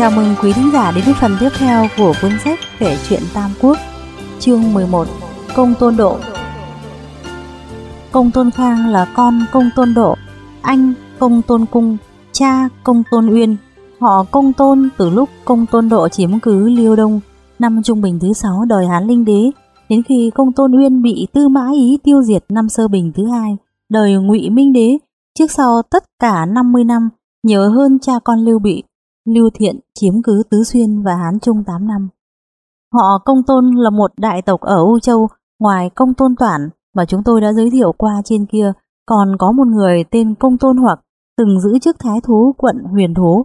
Chào mừng quý thính giả đến với phần tiếp theo của cuốn sách kể chuyện Tam Quốc, chương 11, Công Tôn Độ. Công Tôn Khang là con Công Tôn Độ, anh Công Tôn Cung, cha Công Tôn Uyên. Họ Công Tôn từ lúc Công Tôn Độ chiếm cứ Liêu Đông, năm trung bình thứ 6 đời Hán Linh Đế, đến khi Công Tôn Uyên bị Tư Mã Ý tiêu diệt năm sơ bình thứ hai, đời Ngụy Minh Đế, trước sau tất cả 50 năm, nhớ hơn cha con Lưu Bị Lưu Thiện chiếm cứ Tứ Xuyên và Hán Trung 8 năm. Họ Công Tôn là một đại tộc ở U Châu, ngoài Công Tôn Toản mà chúng tôi đã giới thiệu qua trên kia, còn có một người tên Công Tôn hoặc từng giữ chức thái thú quận Huyền Thú.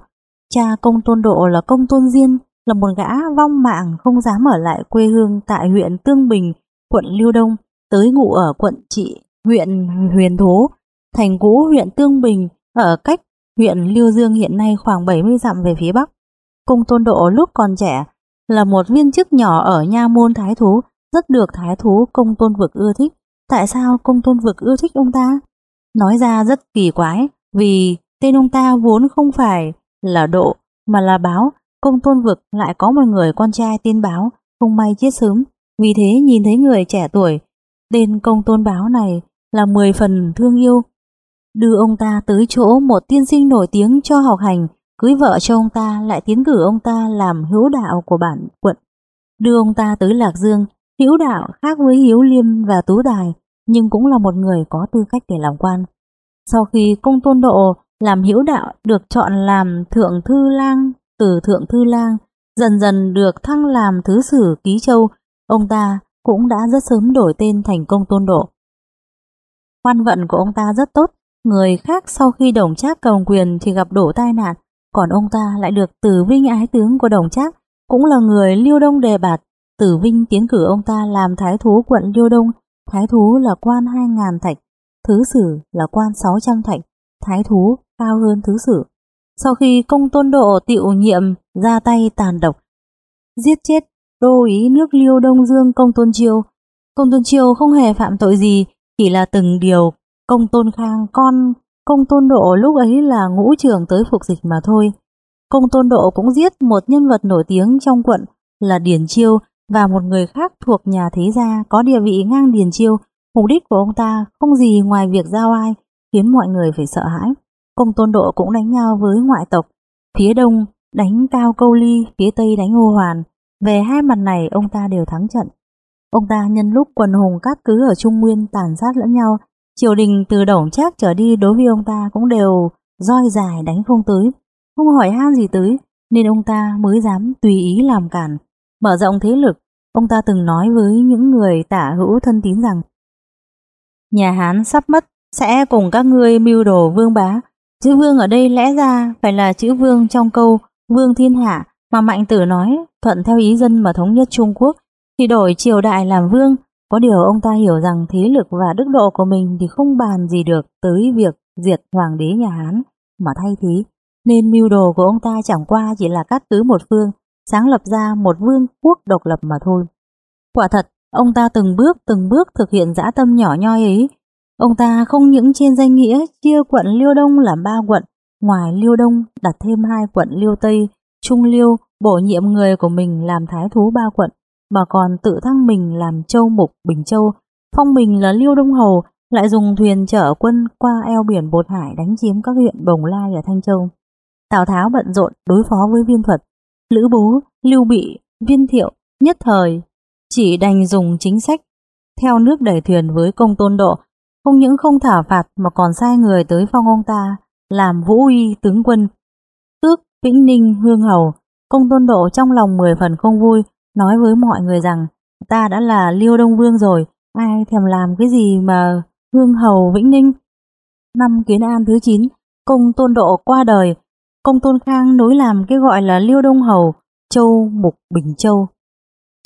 Cha Công Tôn Độ là Công Tôn Diên, là một gã vong mạng không dám ở lại quê hương tại huyện Tương Bình, quận Liêu Đông, tới ngụ ở quận Trị, huyện Huyền Thú, thành cũ huyện Tương Bình ở cách Huyện Liêu Dương hiện nay khoảng 70 dặm về phía bắc. Cung Tôn Độ lúc còn trẻ là một viên chức nhỏ ở nha môn thái thú, rất được thái thú công tôn vực ưa thích. Tại sao công tôn vực ưa thích ông ta? Nói ra rất kỳ quái, vì tên ông ta vốn không phải là Độ, mà là Báo. Công tôn vực lại có một người con trai tên Báo, không may chết sớm. Vì thế nhìn thấy người trẻ tuổi, tên công tôn Báo này là 10 phần thương yêu, đưa ông ta tới chỗ một tiên sinh nổi tiếng cho học hành, cưới vợ cho ông ta lại tiến cử ông ta làm hữu đạo của bản quận. Đưa ông ta tới Lạc Dương, hữu đạo khác với hiếu liêm và tú đài, nhưng cũng là một người có tư cách để làm quan. Sau khi công tôn độ làm hữu đạo được chọn làm thượng thư lang từ thượng thư lang, dần dần được thăng làm thứ sử ký châu, ông ta cũng đã rất sớm đổi tên thành công tôn độ. Quan vận của ông ta rất tốt, Người khác sau khi đồng trác cầm quyền thì gặp đổ tai nạn, còn ông ta lại được Tử Vinh ái tướng của đồng trác, cũng là người Liêu Đông đề bạt. Tử Vinh tiến cử ông ta làm thái thú quận Liêu Đông, thái thú là quan 2.000 thạch, thứ sử là quan 600 thạch, thái thú cao hơn thứ sử. Sau khi công tôn độ tiệu nhiệm ra tay tàn độc, giết chết đô ý nước Liêu Đông Dương công tôn chiêu, công tôn chiêu không hề phạm tội gì, chỉ là từng điều Công tôn khang con công tôn độ lúc ấy là ngũ trưởng tới phục dịch mà thôi. Công tôn độ cũng giết một nhân vật nổi tiếng trong quận là Điền Chiêu và một người khác thuộc nhà thế gia có địa vị ngang Điền Chiêu. Mục đích của ông ta không gì ngoài việc giao ai khiến mọi người phải sợ hãi. Công tôn độ cũng đánh nhau với ngoại tộc. Phía đông đánh Cao Câu Ly, phía tây đánh Ngô Hoàn. Về hai mặt này ông ta đều thắng trận. Ông ta nhân lúc quần hùng cát cứ ở Trung Nguyên tàn sát lẫn nhau Triều đình từ đổng trác trở đi đối với ông ta cũng đều roi dài đánh không tới, không hỏi han gì tới, nên ông ta mới dám tùy ý làm cản. Mở rộng thế lực, ông ta từng nói với những người tả hữu thân tín rằng Nhà Hán sắp mất, sẽ cùng các ngươi mưu đồ vương bá. Chữ vương ở đây lẽ ra phải là chữ vương trong câu vương thiên hạ mà Mạnh Tử nói thuận theo ý dân mà thống nhất Trung Quốc thì đổi triều đại làm vương có điều ông ta hiểu rằng thế lực và đức độ của mình thì không bàn gì được tới việc diệt hoàng đế nhà Hán mà thay thế, nên mưu đồ của ông ta chẳng qua chỉ là cắt cứ một phương, sáng lập ra một vương quốc độc lập mà thôi. Quả thật, ông ta từng bước từng bước thực hiện dã tâm nhỏ nhoi ấy. Ông ta không những trên danh nghĩa chia quận Liêu Đông làm ba quận, ngoài Liêu Đông đặt thêm hai quận Liêu Tây, Trung Liêu, bổ nhiệm người của mình làm thái thú ba quận, mà còn tự thăng mình làm châu mục Bình Châu, phong mình là Liêu Đông Hầu, lại dùng thuyền chở quân qua eo biển Bột Hải đánh chiếm các huyện Bồng Lai và Thanh Châu. Tào Tháo bận rộn đối phó với viên thuật, Lữ Bố, Lưu Bị, Viên Thiệu nhất thời chỉ đành dùng chính sách theo nước đẩy thuyền với công tôn độ, không những không thả phạt mà còn sai người tới phong ông ta làm vũ uy tướng quân. Tước Vĩnh Ninh Hương Hầu, công tôn độ trong lòng mười phần không vui, nói với mọi người rằng ta đã là Liêu Đông Vương rồi, ai thèm làm cái gì mà Hương Hầu Vĩnh Ninh. Năm Kiến An thứ 9, công tôn độ qua đời, công tôn khang nối làm cái gọi là Liêu Đông Hầu, Châu Mục Bình Châu.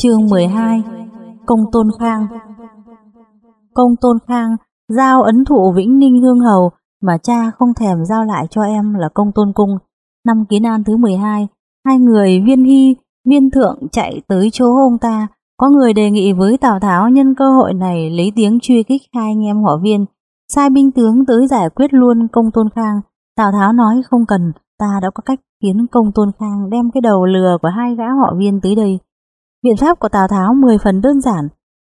Chương 12 Công tôn khang Công tôn khang giao ấn thụ Vĩnh Ninh Hương Hầu mà cha không thèm giao lại cho em là công tôn cung. Năm Kiến An thứ 12, hai người viên hy Viên thượng chạy tới chỗ ông ta, có người đề nghị với Tào Tháo nhân cơ hội này lấy tiếng truy kích hai anh em họ viên, sai binh tướng tới giải quyết luôn công tôn khang. Tào Tháo nói không cần, ta đã có cách khiến công tôn khang đem cái đầu lừa của hai gã họ viên tới đây. Biện pháp của Tào Tháo mười phần đơn giản,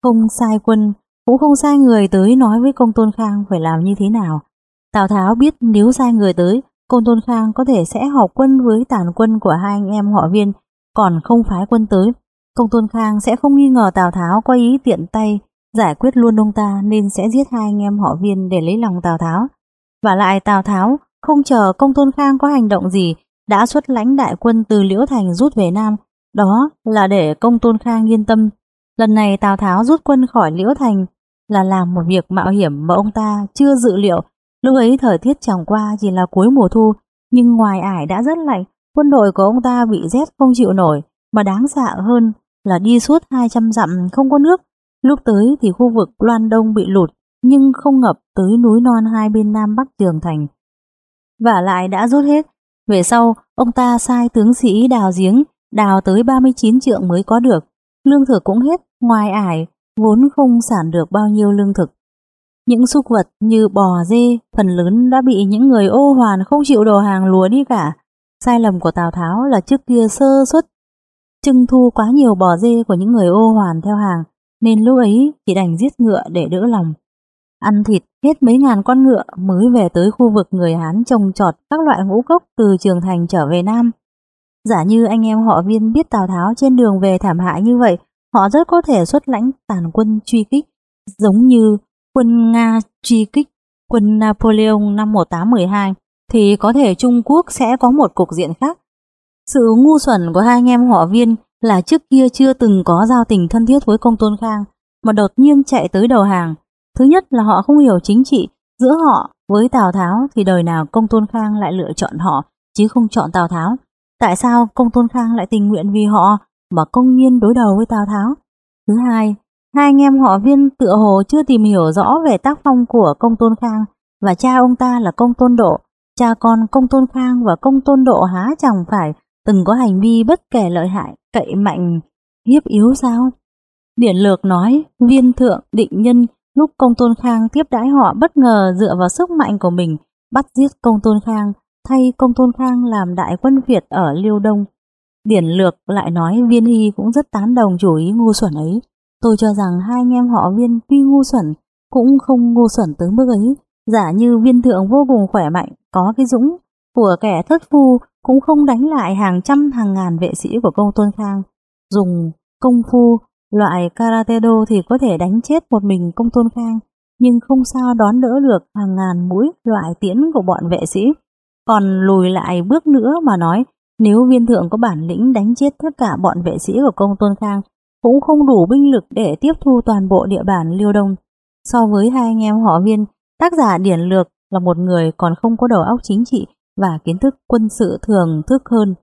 không sai quân, cũng không sai người tới nói với công tôn khang phải làm như thế nào. Tào Tháo biết nếu sai người tới, công tôn khang có thể sẽ họp quân với tàn quân của hai anh em họ viên, còn không phái quân tới. Công tôn khang sẽ không nghi ngờ Tào Tháo có ý tiện tay giải quyết luôn ông ta nên sẽ giết hai anh em họ viên để lấy lòng Tào Tháo. Và lại Tào Tháo không chờ công tôn khang có hành động gì đã xuất lãnh đại quân từ Liễu Thành rút về Nam. Đó là để công tôn khang yên tâm. Lần này Tào Tháo rút quân khỏi Liễu Thành là làm một việc mạo hiểm mà ông ta chưa dự liệu. Lúc ấy thời tiết chẳng qua chỉ là cuối mùa thu, nhưng ngoài ải đã rất lạnh, quân đội của ông ta bị rét không chịu nổi, mà đáng sợ hơn là đi suốt 200 dặm không có nước. Lúc tới thì khu vực Loan Đông bị lụt, nhưng không ngập tới núi non hai bên Nam Bắc Trường Thành. Và lại đã rút hết. Về sau, ông ta sai tướng sĩ đào giếng, đào tới 39 trượng mới có được. Lương thực cũng hết, ngoài ải, vốn không sản được bao nhiêu lương thực. Những súc vật như bò dê, phần lớn đã bị những người ô hoàn không chịu đồ hàng lúa đi cả. Sai lầm của Tào Tháo là trước kia sơ suất trưng thu quá nhiều bò dê của những người ô hoàn theo hàng, nên lúc ấy chỉ đành giết ngựa để đỡ lòng. Ăn thịt hết mấy ngàn con ngựa mới về tới khu vực người Hán trồng trọt các loại ngũ cốc từ Trường Thành trở về Nam. Giả như anh em họ viên biết Tào Tháo trên đường về thảm hại như vậy, họ rất có thể xuất lãnh tàn quân truy kích, giống như quân Nga truy kích quân Napoleon năm 1812, thì có thể Trung Quốc sẽ có một cục diện khác. Sự ngu xuẩn của hai anh em họ viên là trước kia chưa từng có giao tình thân thiết với công tôn khang, mà đột nhiên chạy tới đầu hàng. Thứ nhất là họ không hiểu chính trị, giữa họ với Tào Tháo thì đời nào công tôn khang lại lựa chọn họ, chứ không chọn Tào Tháo. Tại sao công tôn khang lại tình nguyện vì họ mà công nhiên đối đầu với Tào Tháo? Thứ hai, hai anh em họ viên tựa hồ chưa tìm hiểu rõ về tác phong của công tôn khang và cha ông ta là công tôn độ. Cha con công tôn khang và công tôn độ há chẳng phải từng có hành vi bất kể lợi hại, cậy mạnh, hiếp yếu sao? Điển lược nói, viên thượng, định nhân, lúc công tôn khang tiếp đãi họ bất ngờ dựa vào sức mạnh của mình, bắt giết công tôn khang, thay công tôn khang làm đại quân Việt ở Liêu Đông. Điển lược lại nói viên hy cũng rất tán đồng chủ ý ngu xuẩn ấy. Tôi cho rằng hai anh em họ viên tuy ngu xuẩn, cũng không ngu xuẩn tới mức ấy. Giả như viên thượng vô cùng khỏe mạnh, có cái dũng của kẻ thất phu cũng không đánh lại hàng trăm hàng ngàn vệ sĩ của công tôn khang. Dùng công phu, loại karate do thì có thể đánh chết một mình công tôn khang, nhưng không sao đón đỡ được hàng ngàn mũi loại tiễn của bọn vệ sĩ. Còn lùi lại bước nữa mà nói, nếu viên thượng có bản lĩnh đánh chết tất cả bọn vệ sĩ của công tôn khang, cũng không đủ binh lực để tiếp thu toàn bộ địa bàn liêu đông. So với hai anh em họ viên, tác giả Điển Lược là một người còn không có đầu óc chính trị và kiến thức quân sự thường thức hơn.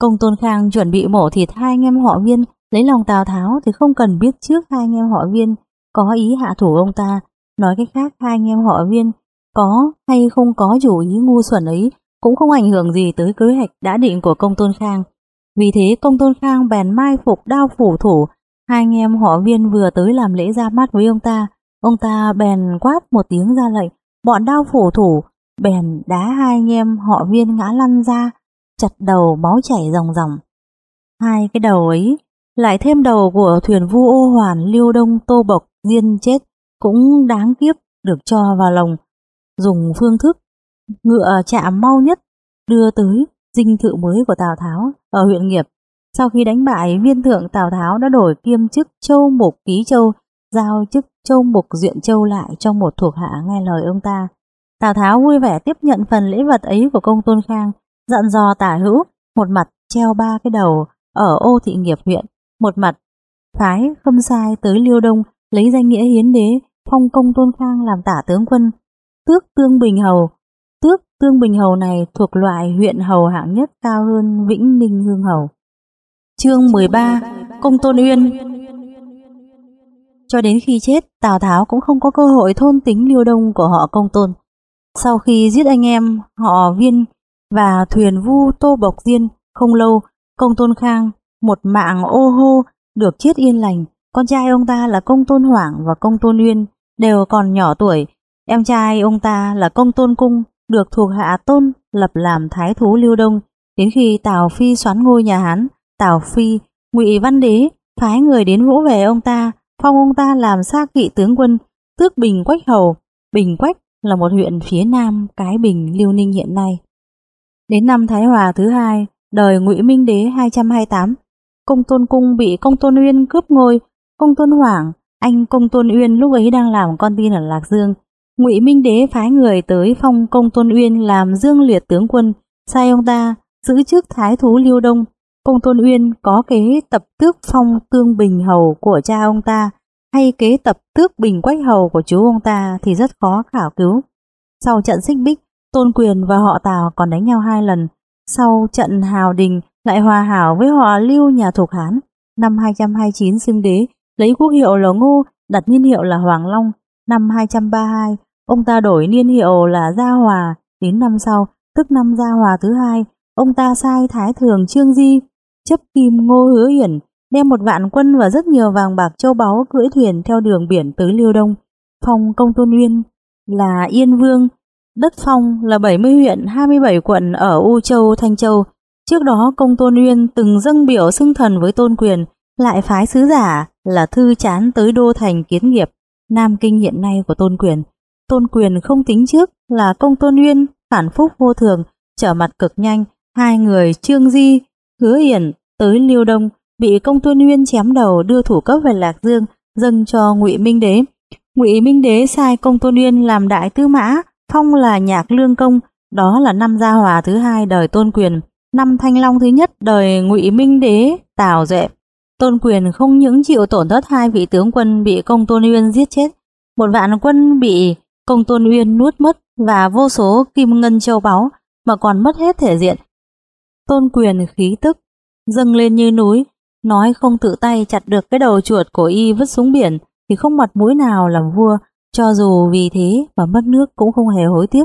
Công Tôn Khang chuẩn bị mổ thịt hai anh em họ viên lấy lòng Tào Tháo thì không cần biết trước hai anh em họ viên có ý hạ thủ ông ta. Nói cách khác hai anh em họ viên có hay không có chủ ý ngu xuẩn ấy cũng không ảnh hưởng gì tới kế hoạch đã định của công tôn khang. Vì thế công tôn khang bèn mai phục đao phủ thủ, hai anh em họ viên vừa tới làm lễ ra mắt với ông ta. Ông ta bèn quát một tiếng ra lệnh, bọn đao phủ thủ bèn đá hai anh em họ viên ngã lăn ra, chặt đầu máu chảy ròng ròng. Hai cái đầu ấy, lại thêm đầu của thuyền vu ô hoàn liêu đông tô bộc diên chết, cũng đáng kiếp được cho vào lồng, dùng phương thức ngựa chạm mau nhất đưa tới dinh thự mới của Tào Tháo ở huyện Nghiệp. Sau khi đánh bại viên thượng Tào Tháo đã đổi kiêm chức châu mục ký châu, giao chức châu mục diện châu lại cho một thuộc hạ nghe lời ông ta. Tào Tháo vui vẻ tiếp nhận phần lễ vật ấy của công tôn khang, dặn dò tả hữu, một mặt treo ba cái đầu ở ô thị nghiệp huyện, một mặt phái khâm sai tới Liêu Đông lấy danh nghĩa hiến đế, phong công tôn khang làm tả tướng quân, tước tương bình hầu. Tước tương bình hầu này thuộc loại huyện hầu hạng nhất cao hơn Vĩnh Ninh Hương hầu. Chương 13 Công Tôn Uyên cho đến khi chết, Tào Tháo cũng không có cơ hội thôn tính Liêu Đông của họ công tôn. Sau khi giết anh em họ viên và thuyền vu tô bộc diên không lâu, công tôn khang, một mạng ô hô, được chết yên lành. Con trai ông ta là công tôn hoảng và công tôn uyên đều còn nhỏ tuổi. Em trai ông ta là công tôn cung được thuộc hạ tôn lập làm thái thú Liêu Đông, đến khi Tào Phi xoán ngôi nhà Hán, Tào Phi, Ngụy Văn Đế phái người đến vỗ về ông ta, phong ông ta làm xa kỵ tướng quân, tước Bình Quách Hầu. Bình Quách là một huyện phía nam Cái Bình, Liêu Ninh hiện nay. Đến năm Thái Hòa thứ hai, đời Ngụy Minh Đế 228, Công Tôn Cung bị Công Tôn Uyên cướp ngôi, Công Tôn Hoàng, anh Công Tôn Uyên lúc ấy đang làm con tin ở Lạc Dương. Ngụy Minh Đế phái người tới phong Công Tôn Uyên làm Dương Liệt tướng quân, sai ông ta giữ chức Thái thú Liêu Đông. Công Tôn Uyên có kế tập tước phong Tương Bình Hầu của cha ông ta, hay kế tập tước Bình Quách Hầu của chú ông ta thì rất khó khảo cứu. Sau trận xích bích, Tôn Quyền và họ Tào còn đánh nhau hai lần. Sau trận Hào Đình lại hòa hảo với họ Lưu nhà Thục Hán. Năm 229 xưng đế, lấy quốc hiệu là Ngô, đặt niên hiệu là Hoàng Long. Năm 232, ông ta đổi niên hiệu là Gia Hòa. Đến năm sau, tức năm Gia Hòa thứ hai, ông ta sai Thái Thường Trương Di, chấp kim Ngô Hứa Hiển, đem một vạn quân và rất nhiều vàng bạc châu báu cưỡi thuyền theo đường biển tới Liêu Đông. Phong Công Tôn Uyên là Yên Vương, đất Phong là 70 huyện 27 quận ở U Châu, Thanh Châu. Trước đó Công Tôn Uyên từng dâng biểu xưng thần với Tôn Quyền, lại phái sứ giả là Thư Chán tới Đô Thành kiến nghiệp, Nam Kinh hiện nay của Tôn Quyền. Tôn Quyền không tính trước là Công Tôn Uyên, phản phúc vô thường, trở mặt cực nhanh, hai người Trương Di, Hứa Hiển tới Liêu Đông, bị Công Tôn Nguyên chém đầu đưa thủ cấp về Lạc Dương, dâng cho Ngụy Minh Đế. Ngụy Minh Đế sai Công Tôn Nguyên làm đại tư mã, phong là nhạc lương công, đó là năm Gia Hòa thứ hai đời Tôn Quyền, năm Thanh Long thứ nhất đời Ngụy Minh Đế Tào Duệ. Tôn Quyền không những chịu tổn thất hai vị tướng quân bị Công Tôn Uyên giết chết, một vạn quân bị Công Tôn Uyên nuốt mất và vô số kim ngân châu báu mà còn mất hết thể diện. Tôn Quyền khí tức dâng lên như núi, nói không tự tay chặt được cái đầu chuột của y vứt xuống biển thì không mặt mũi nào làm vua, cho dù vì thế mà mất nước cũng không hề hối tiếc.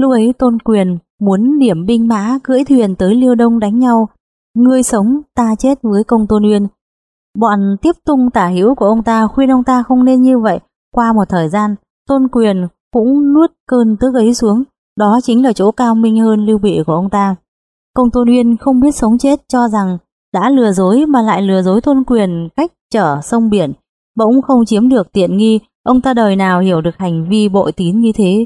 Lúc ấy Tôn Quyền muốn điểm binh mã cưỡi thuyền tới Liêu Đông đánh nhau, ngươi sống ta chết với công Tôn Uyên. Bọn tiếp tung tả hữu của ông ta khuyên ông ta không nên như vậy. Qua một thời gian, Tôn Quyền cũng nuốt cơn tức ấy xuống, đó chính là chỗ cao minh hơn lưu bị của ông ta. Công Tôn Uyên không biết sống chết cho rằng đã lừa dối mà lại lừa dối Tôn Quyền cách trở sông biển, bỗng không chiếm được tiện nghi, ông ta đời nào hiểu được hành vi bội tín như thế,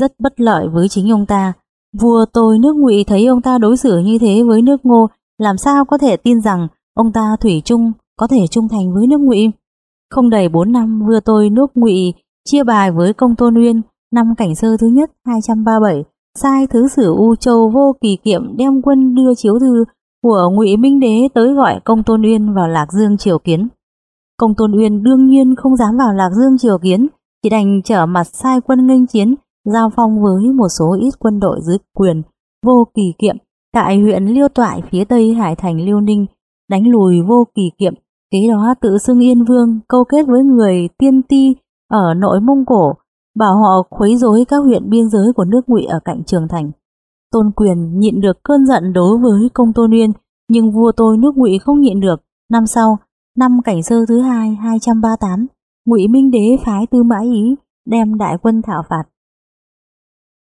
rất bất lợi với chính ông ta. Vua tôi nước ngụy thấy ông ta đối xử như thế với nước ngô, làm sao có thể tin rằng ông ta thủy chung có thể trung thành với nước ngụy. Không đầy 4 năm vua tôi nước ngụy chia bài với công tôn uyên năm cảnh sơ thứ nhất 237 sai thứ sử U Châu vô kỳ kiệm đem quân đưa chiếu thư của ngụy Minh Đế tới gọi công tôn uyên vào Lạc Dương triều kiến. Công tôn uyên đương nhiên không dám vào Lạc Dương triều kiến, chỉ đành trở mặt sai quân nghênh chiến, giao phong với một số ít quân đội dưới quyền vô kỳ kiệm tại huyện Liêu Toại phía tây Hải Thành Liêu Ninh, đánh lùi vô kỳ kiệm, kế đó tự xưng Yên Vương câu kết với người tiên ti ở nội Mông Cổ, bảo họ khuấy rối các huyện biên giới của nước ngụy ở cạnh Trường Thành. Tôn Quyền nhịn được cơn giận đối với công Tôn Uyên, nhưng vua tôi nước ngụy không nhịn được. Năm sau, năm cảnh sơ thứ hai 238, ngụy Minh Đế phái Tư Mã Ý đem đại quân thảo phạt.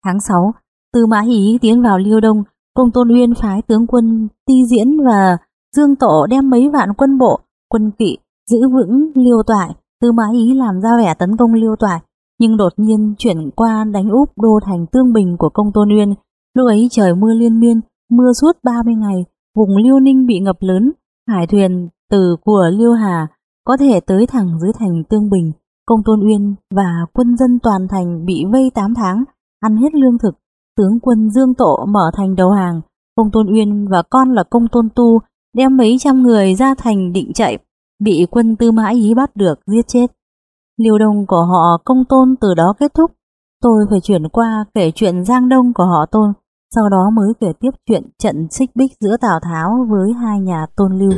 Tháng 6, Tư Mã Ý tiến vào Liêu Đông, công Tôn Uyên phái tướng quân Ti Diễn và Dương Tổ đem mấy vạn quân bộ, quân kỵ giữ vững Liêu Toại. Tư Mã Ý làm ra vẻ tấn công Liêu Toại, nhưng đột nhiên chuyển qua đánh úp đô thành Tương Bình của công Tôn Uyên. Lúc ấy trời mưa liên miên, mưa suốt 30 ngày, vùng Liêu Ninh bị ngập lớn, hải thuyền từ của Liêu Hà có thể tới thẳng dưới thành Tương Bình. Công Tôn Uyên và quân dân toàn thành bị vây 8 tháng, ăn hết lương thực. Tướng quân Dương Tổ mở thành đầu hàng, Công Tôn Uyên và con là Công Tôn Tu đem mấy trăm người ra thành định chạy, bị quân Tư Mã Ý bắt được giết chết. Liêu đông của họ Công Tôn từ đó kết thúc. Tôi phải chuyển qua kể chuyện Giang Đông của họ Tôn, sau đó mới kể tiếp chuyện trận xích bích giữa Tào Tháo với hai nhà Tôn Lưu.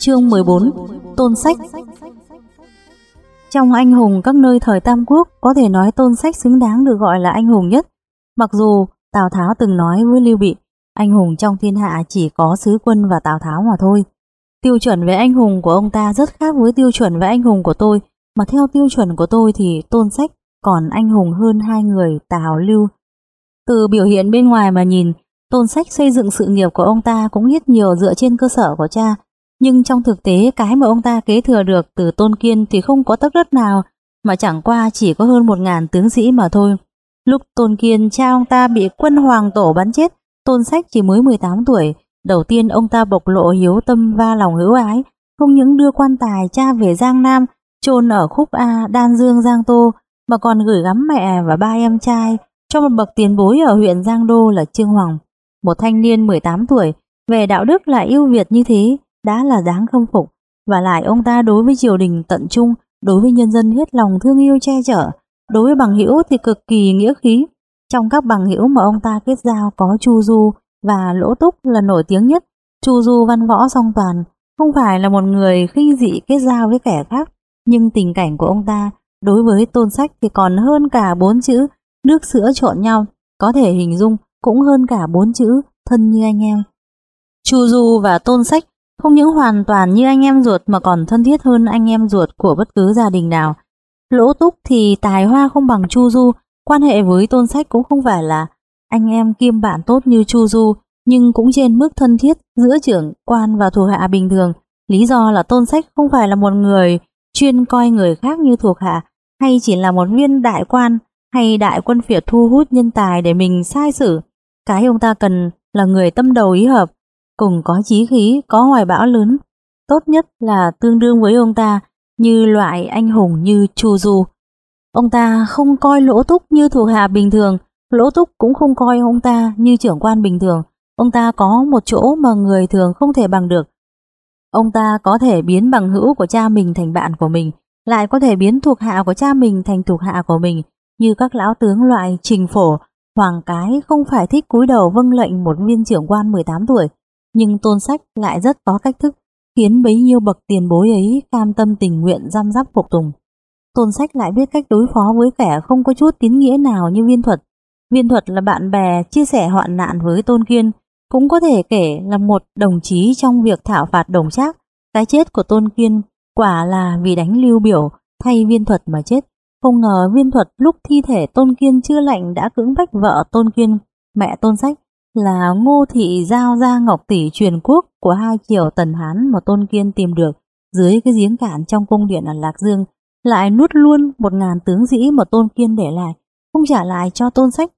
Chương 14 Tôn Sách Trong anh hùng các nơi thời Tam Quốc có thể nói Tôn Sách xứng đáng được gọi là anh hùng nhất. Mặc dù Tào Tháo từng nói với Lưu Bị anh hùng trong thiên hạ chỉ có sứ quân và Tào Tháo mà thôi. Tiêu chuẩn về anh hùng của ông ta rất khác với tiêu chuẩn về anh hùng của tôi, mà theo tiêu chuẩn của tôi thì Tôn Sách còn anh hùng hơn hai người Tào Lưu. Từ biểu hiện bên ngoài mà nhìn, Tôn Sách xây dựng sự nghiệp của ông ta cũng ít nhiều dựa trên cơ sở của cha, nhưng trong thực tế cái mà ông ta kế thừa được từ Tôn Kiên thì không có tấc đất nào, mà chẳng qua chỉ có hơn một ngàn tướng sĩ mà thôi. Lúc Tôn Kiên cha ông ta bị quân hoàng tổ bắn chết, Tôn Sách chỉ mới 18 tuổi, đầu tiên ông ta bộc lộ hiếu tâm và lòng hữu ái, không những đưa quan tài cha về Giang Nam, chôn ở khúc A, Đan Dương, Giang Tô, mà còn gửi gắm mẹ và ba em trai cho một bậc tiền bối ở huyện Giang Đô là Trương Hoàng. Một thanh niên 18 tuổi, về đạo đức lại yêu Việt như thế, đã là đáng khâm phục. Và lại ông ta đối với triều đình tận trung, đối với nhân dân hết lòng thương yêu che chở, đối với bằng hữu thì cực kỳ nghĩa khí. Trong các bằng hữu mà ông ta kết giao có Chu Du và Lỗ Túc là nổi tiếng nhất. Chu Du văn võ song toàn, không phải là một người khinh dị kết giao với kẻ khác, nhưng tình cảnh của ông ta đối với tôn sách thì còn hơn cả bốn chữ nước sữa trộn nhau, có thể hình dung cũng hơn cả bốn chữ thân như anh em. Chu Du và tôn sách không những hoàn toàn như anh em ruột mà còn thân thiết hơn anh em ruột của bất cứ gia đình nào. Lỗ Túc thì tài hoa không bằng Chu Du, quan hệ với tôn sách cũng không phải là anh em kiêm bạn tốt như Chu Du, nhưng cũng trên mức thân thiết giữa trưởng quan và thuộc hạ bình thường. Lý do là tôn sách không phải là một người chuyên coi người khác như thuộc hạ, hay chỉ là một viên đại quan hay đại quân phiệt thu hút nhân tài để mình sai xử. Cái ông ta cần là người tâm đầu ý hợp, cùng có chí khí, có hoài bão lớn. Tốt nhất là tương đương với ông ta như loại anh hùng như Chu Du. Ông ta không coi lỗ túc như thuộc hạ bình thường, lỗ túc cũng không coi ông ta như trưởng quan bình thường. Ông ta có một chỗ mà người thường không thể bằng được. Ông ta có thể biến bằng hữu của cha mình thành bạn của mình, lại có thể biến thuộc hạ của cha mình thành thuộc hạ của mình, như các lão tướng loại trình phổ, hoàng cái không phải thích cúi đầu vâng lệnh một viên trưởng quan 18 tuổi, nhưng tôn sách lại rất có cách thức, khiến bấy nhiêu bậc tiền bối ấy cam tâm tình nguyện giam giáp phục tùng. Tôn sách lại biết cách đối phó với kẻ không có chút tín nghĩa nào như viên thuật. Viên thuật là bạn bè chia sẻ hoạn nạn với tôn kiên, cũng có thể kể là một đồng chí trong việc thảo phạt đồng trác. Cái chết của tôn kiên quả là vì đánh lưu biểu thay viên thuật mà chết. Không ngờ viên thuật lúc thi thể tôn kiên chưa lạnh đã cưỡng bách vợ tôn kiên, mẹ tôn sách là ngô thị giao gia ngọc tỷ truyền quốc của hai triều tần hán mà tôn kiên tìm được dưới cái giếng cạn trong cung điện ở Lạc Dương, lại nuốt luôn một ngàn tướng sĩ mà tôn kiên để lại, không trả lại cho tôn sách.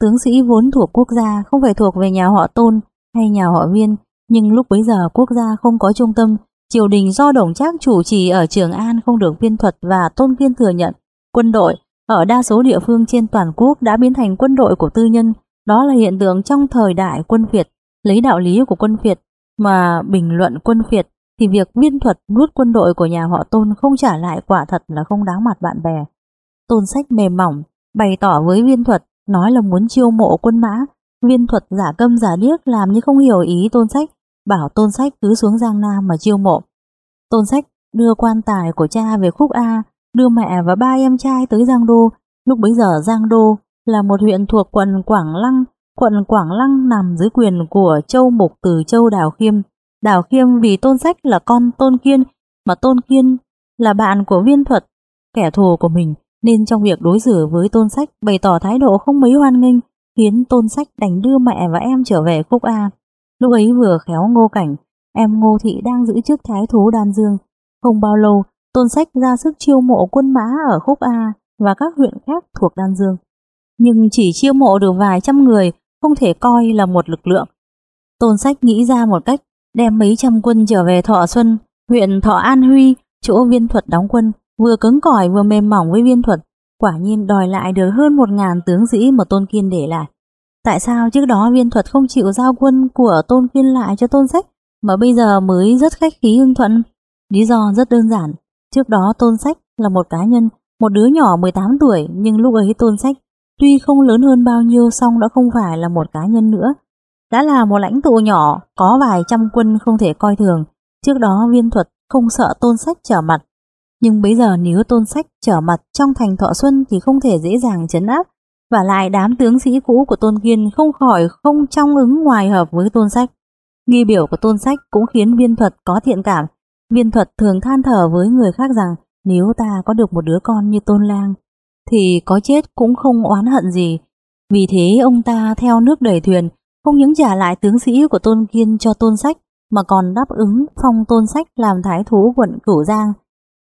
Tướng sĩ vốn thuộc quốc gia, không phải thuộc về nhà họ tôn hay nhà họ viên, nhưng lúc bấy giờ quốc gia không có trung tâm, triều đình do đồng trác chủ trì ở Trường An không được viên thuật và tôn kiên thừa nhận quân đội ở đa số địa phương trên toàn quốc đã biến thành quân đội của tư nhân đó là hiện tượng trong thời đại quân Việt, lấy đạo lý của quân Việt mà bình luận quân Việt thì việc biên thuật nuốt quân đội của nhà họ Tôn không trả lại quả thật là không đáng mặt bạn bè. Tôn sách mềm mỏng, bày tỏ với viên thuật, nói là muốn chiêu mộ quân mã, viên thuật giả câm giả điếc làm như không hiểu ý tôn sách, bảo tôn sách cứ xuống Giang Nam mà chiêu mộ. Tôn sách đưa quan tài của cha về khúc A, đưa mẹ và ba em trai tới Giang Đô, lúc bấy giờ Giang Đô là một huyện thuộc quận Quảng Lăng. Quận Quảng Lăng nằm dưới quyền của Châu Mục Từ Châu Đào Khiêm. Đào Khiêm vì Tôn Sách là con Tôn Kiên, mà Tôn Kiên là bạn của Viên Thuật, kẻ thù của mình, nên trong việc đối xử với Tôn Sách bày tỏ thái độ không mấy hoan nghênh, khiến Tôn Sách đành đưa mẹ và em trở về Khúc A. Lúc ấy vừa khéo ngô cảnh, em ngô thị đang giữ chức thái thú Đan Dương. Không bao lâu, Tôn Sách ra sức chiêu mộ quân mã ở Khúc A và các huyện khác thuộc Đan Dương nhưng chỉ chiêu mộ được vài trăm người không thể coi là một lực lượng. Tôn Sách nghĩ ra một cách đem mấy trăm quân trở về Thọ Xuân, huyện Thọ An Huy, chỗ viên thuật đóng quân, vừa cứng cỏi vừa mềm mỏng với viên thuật, quả nhiên đòi lại được hơn một ngàn tướng sĩ mà Tôn Kiên để lại. Tại sao trước đó viên thuật không chịu giao quân của Tôn Kiên lại cho Tôn Sách, mà bây giờ mới rất khách khí hưng thuận? Lý do rất đơn giản, trước đó Tôn Sách là một cá nhân, một đứa nhỏ 18 tuổi, nhưng lúc ấy Tôn Sách Tuy không lớn hơn bao nhiêu song đã không phải là một cá nhân nữa. Đã là một lãnh tụ nhỏ, có vài trăm quân không thể coi thường. Trước đó viên thuật không sợ tôn sách trở mặt, nhưng bây giờ nếu tôn sách trở mặt trong thành thọ xuân thì không thể dễ dàng chấn áp, và lại đám tướng sĩ cũ của tôn kiên không khỏi không trong ứng ngoài hợp với tôn sách. Nghi biểu của tôn sách cũng khiến viên thuật có thiện cảm. Viên thuật thường than thở với người khác rằng nếu ta có được một đứa con như tôn lang thì có chết cũng không oán hận gì. Vì thế ông ta theo nước đẩy thuyền, không những trả lại tướng sĩ của tôn kiên cho tôn sách mà còn đáp ứng phong tôn sách làm thái thú quận Cửu Giang.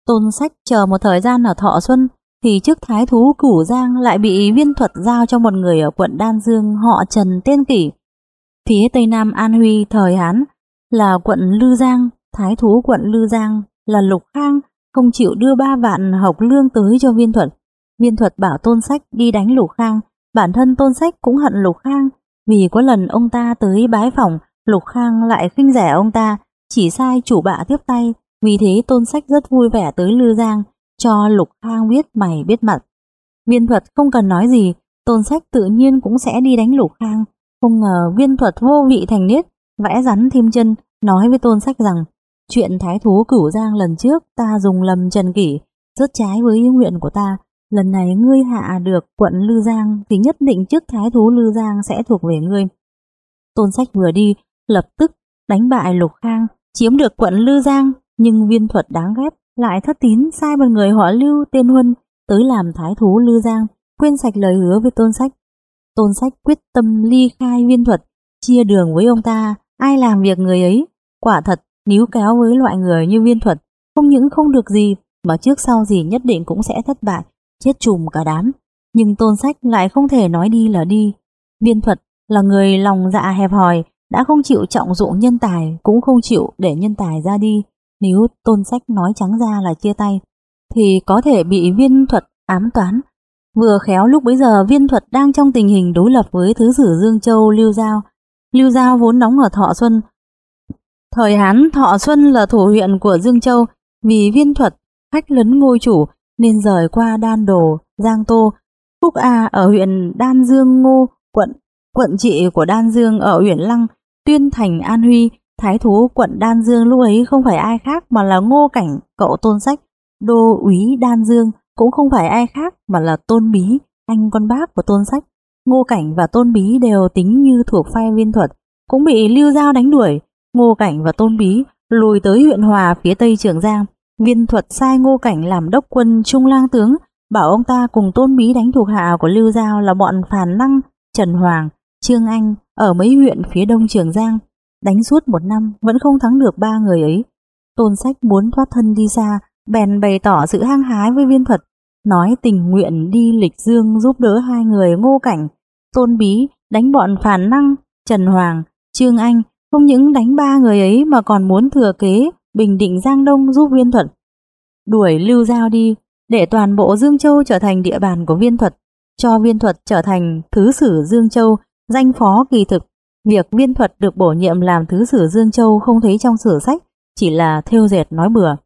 Tôn sách chờ một thời gian ở Thọ Xuân thì chức thái thú Cửu Giang lại bị viên thuật giao cho một người ở quận Đan Dương họ Trần tên Kỷ. Phía tây nam An Huy thời Hán là quận Lư Giang, thái thú quận Lư Giang là Lục Khang không chịu đưa ba vạn học lương tới cho viên thuật. Viên thuật bảo tôn sách đi đánh Lục Khang, bản thân tôn sách cũng hận Lục Khang vì có lần ông ta tới bái phòng Lục Khang lại khinh rẻ ông ta, chỉ sai chủ bạ tiếp tay, vì thế tôn sách rất vui vẻ tới Lư Giang, cho Lục Khang biết mày biết mặt. Viên thuật không cần nói gì, tôn sách tự nhiên cũng sẽ đi đánh Lục Khang, không ngờ viên thuật vô vị thành nết, vẽ rắn thêm chân, nói với tôn sách rằng chuyện thái thú cửu giang lần trước ta dùng lầm trần kỷ, rất trái với ý nguyện của ta. Lần này ngươi hạ được quận Lư Giang thì nhất định chức thái thú Lư Giang sẽ thuộc về ngươi. Tôn sách vừa đi, lập tức đánh bại Lục Khang, chiếm được quận Lư Giang, nhưng viên thuật đáng ghét lại thất tín sai một người họ Lưu tên Huân tới làm thái thú Lư Giang, quên sạch lời hứa với Tôn Sách. Tôn Sách quyết tâm ly khai viên thuật, chia đường với ông ta, ai làm việc người ấy. Quả thật, níu kéo với loại người như viên thuật, không những không được gì, mà trước sau gì nhất định cũng sẽ thất bại, chết chùm cả đám. Nhưng Tôn Sách lại không thể nói đi là đi. Viên thuật là người lòng dạ hẹp hòi, đã không chịu trọng dụng nhân tài, cũng không chịu để nhân tài ra đi. Nếu tôn sách nói trắng ra là chia tay, thì có thể bị viên thuật ám toán. Vừa khéo lúc bấy giờ viên thuật đang trong tình hình đối lập với Thứ sử Dương Châu Lưu Giao. Lưu Giao vốn đóng ở Thọ Xuân. Thời Hán Thọ Xuân là thủ huyện của Dương Châu, vì viên thuật khách lấn ngôi chủ nên rời qua Đan Đồ, Giang Tô, Phúc A ở huyện Đan Dương Ngô, quận quận trị của Đan Dương ở huyện Lăng Tuyên Thành An Huy, thái thú quận Đan Dương lúc ấy không phải ai khác mà là Ngô Cảnh, cậu tôn sách, đô úy Đan Dương, cũng không phải ai khác mà là tôn bí, anh con bác của tôn sách. Ngô Cảnh và tôn bí đều tính như thuộc phai viên thuật, cũng bị lưu giao đánh đuổi. Ngô Cảnh và tôn bí lùi tới huyện Hòa phía tây Trường Giang. Viên thuật sai Ngô Cảnh làm đốc quân trung lang tướng, bảo ông ta cùng tôn bí đánh thuộc hạ của Lưu Giao là bọn Phàn Năng, Trần Hoàng, Trương Anh ở mấy huyện phía đông Trường Giang, đánh suốt một năm vẫn không thắng được ba người ấy. Tôn Sách muốn thoát thân đi xa, bèn bày tỏ sự hang hái với viên thuật, nói tình nguyện đi lịch dương giúp đỡ hai người ngô cảnh, tôn bí, đánh bọn phản năng, Trần Hoàng, Trương Anh, không những đánh ba người ấy mà còn muốn thừa kế, bình định Giang Đông giúp viên thuật. Đuổi lưu giao đi, để toàn bộ Dương Châu trở thành địa bàn của viên thuật, cho viên thuật trở thành thứ sử Dương Châu danh phó kỳ thực. Việc viên thuật được bổ nhiệm làm thứ sử Dương Châu không thấy trong sử sách, chỉ là thêu dệt nói bừa.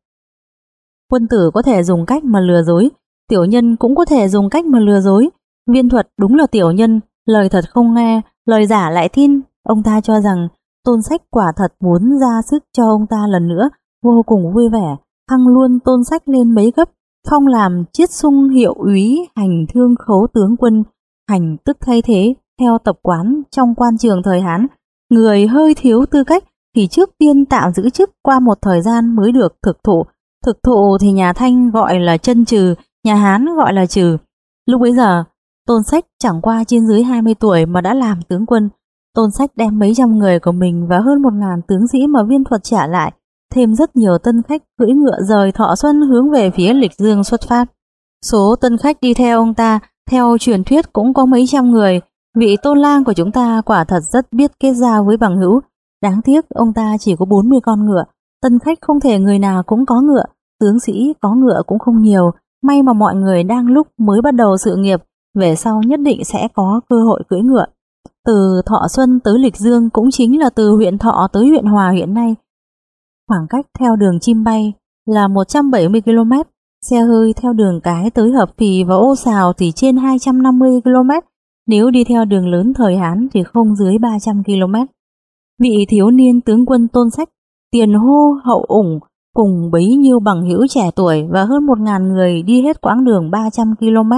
Quân tử có thể dùng cách mà lừa dối, tiểu nhân cũng có thể dùng cách mà lừa dối. Viên thuật đúng là tiểu nhân, lời thật không nghe, lời giả lại tin. Ông ta cho rằng tôn sách quả thật muốn ra sức cho ông ta lần nữa, vô cùng vui vẻ, thăng luôn tôn sách lên mấy gấp, phong làm chiết sung hiệu úy hành thương khấu tướng quân, hành tức thay thế, theo tập quán trong quan trường thời Hán, người hơi thiếu tư cách thì trước tiên tạm giữ chức qua một thời gian mới được thực thụ. Thực thụ thì nhà Thanh gọi là chân trừ, nhà Hán gọi là trừ. Lúc bấy giờ, Tôn Sách chẳng qua trên dưới 20 tuổi mà đã làm tướng quân. Tôn Sách đem mấy trăm người của mình và hơn một ngàn tướng sĩ mà viên thuật trả lại, thêm rất nhiều tân khách cưỡi ngựa rời Thọ Xuân hướng về phía Lịch Dương xuất phát. Số tân khách đi theo ông ta, theo truyền thuyết cũng có mấy trăm người, Vị tôn lang của chúng ta quả thật rất biết kết giao với bằng hữu. Đáng tiếc ông ta chỉ có 40 con ngựa. Tân khách không thể người nào cũng có ngựa. Tướng sĩ có ngựa cũng không nhiều. May mà mọi người đang lúc mới bắt đầu sự nghiệp. Về sau nhất định sẽ có cơ hội cưỡi ngựa. Từ Thọ Xuân tới Lịch Dương cũng chính là từ huyện Thọ tới huyện Hòa hiện nay. Khoảng cách theo đường chim bay là 170 km. Xe hơi theo đường cái tới Hợp Phì và Ô Xào thì trên 250 km nếu đi theo đường lớn thời Hán thì không dưới 300 km. Vị thiếu niên tướng quân tôn sách, tiền hô, hậu ủng cùng bấy nhiêu bằng hữu trẻ tuổi và hơn một ngàn người đi hết quãng đường 300 km.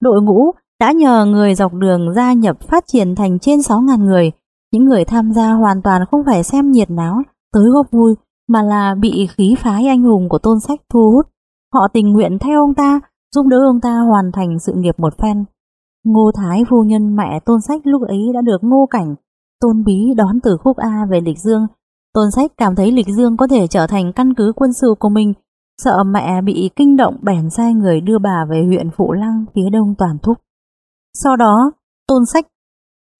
Đội ngũ đã nhờ người dọc đường gia nhập phát triển thành trên 6 ngàn người. Những người tham gia hoàn toàn không phải xem nhiệt náo tới góp vui mà là bị khí phái anh hùng của tôn sách thu hút. Họ tình nguyện theo ông ta, giúp đỡ ông ta hoàn thành sự nghiệp một phen. Ngô Thái phu nhân mẹ tôn sách lúc ấy đã được ngô cảnh, tôn bí đón từ khúc A về Lịch Dương. Tôn sách cảm thấy Lịch Dương có thể trở thành căn cứ quân sự của mình, sợ mẹ bị kinh động bèn sai người đưa bà về huyện Phụ Lăng phía đông toàn thúc. Sau đó, tôn sách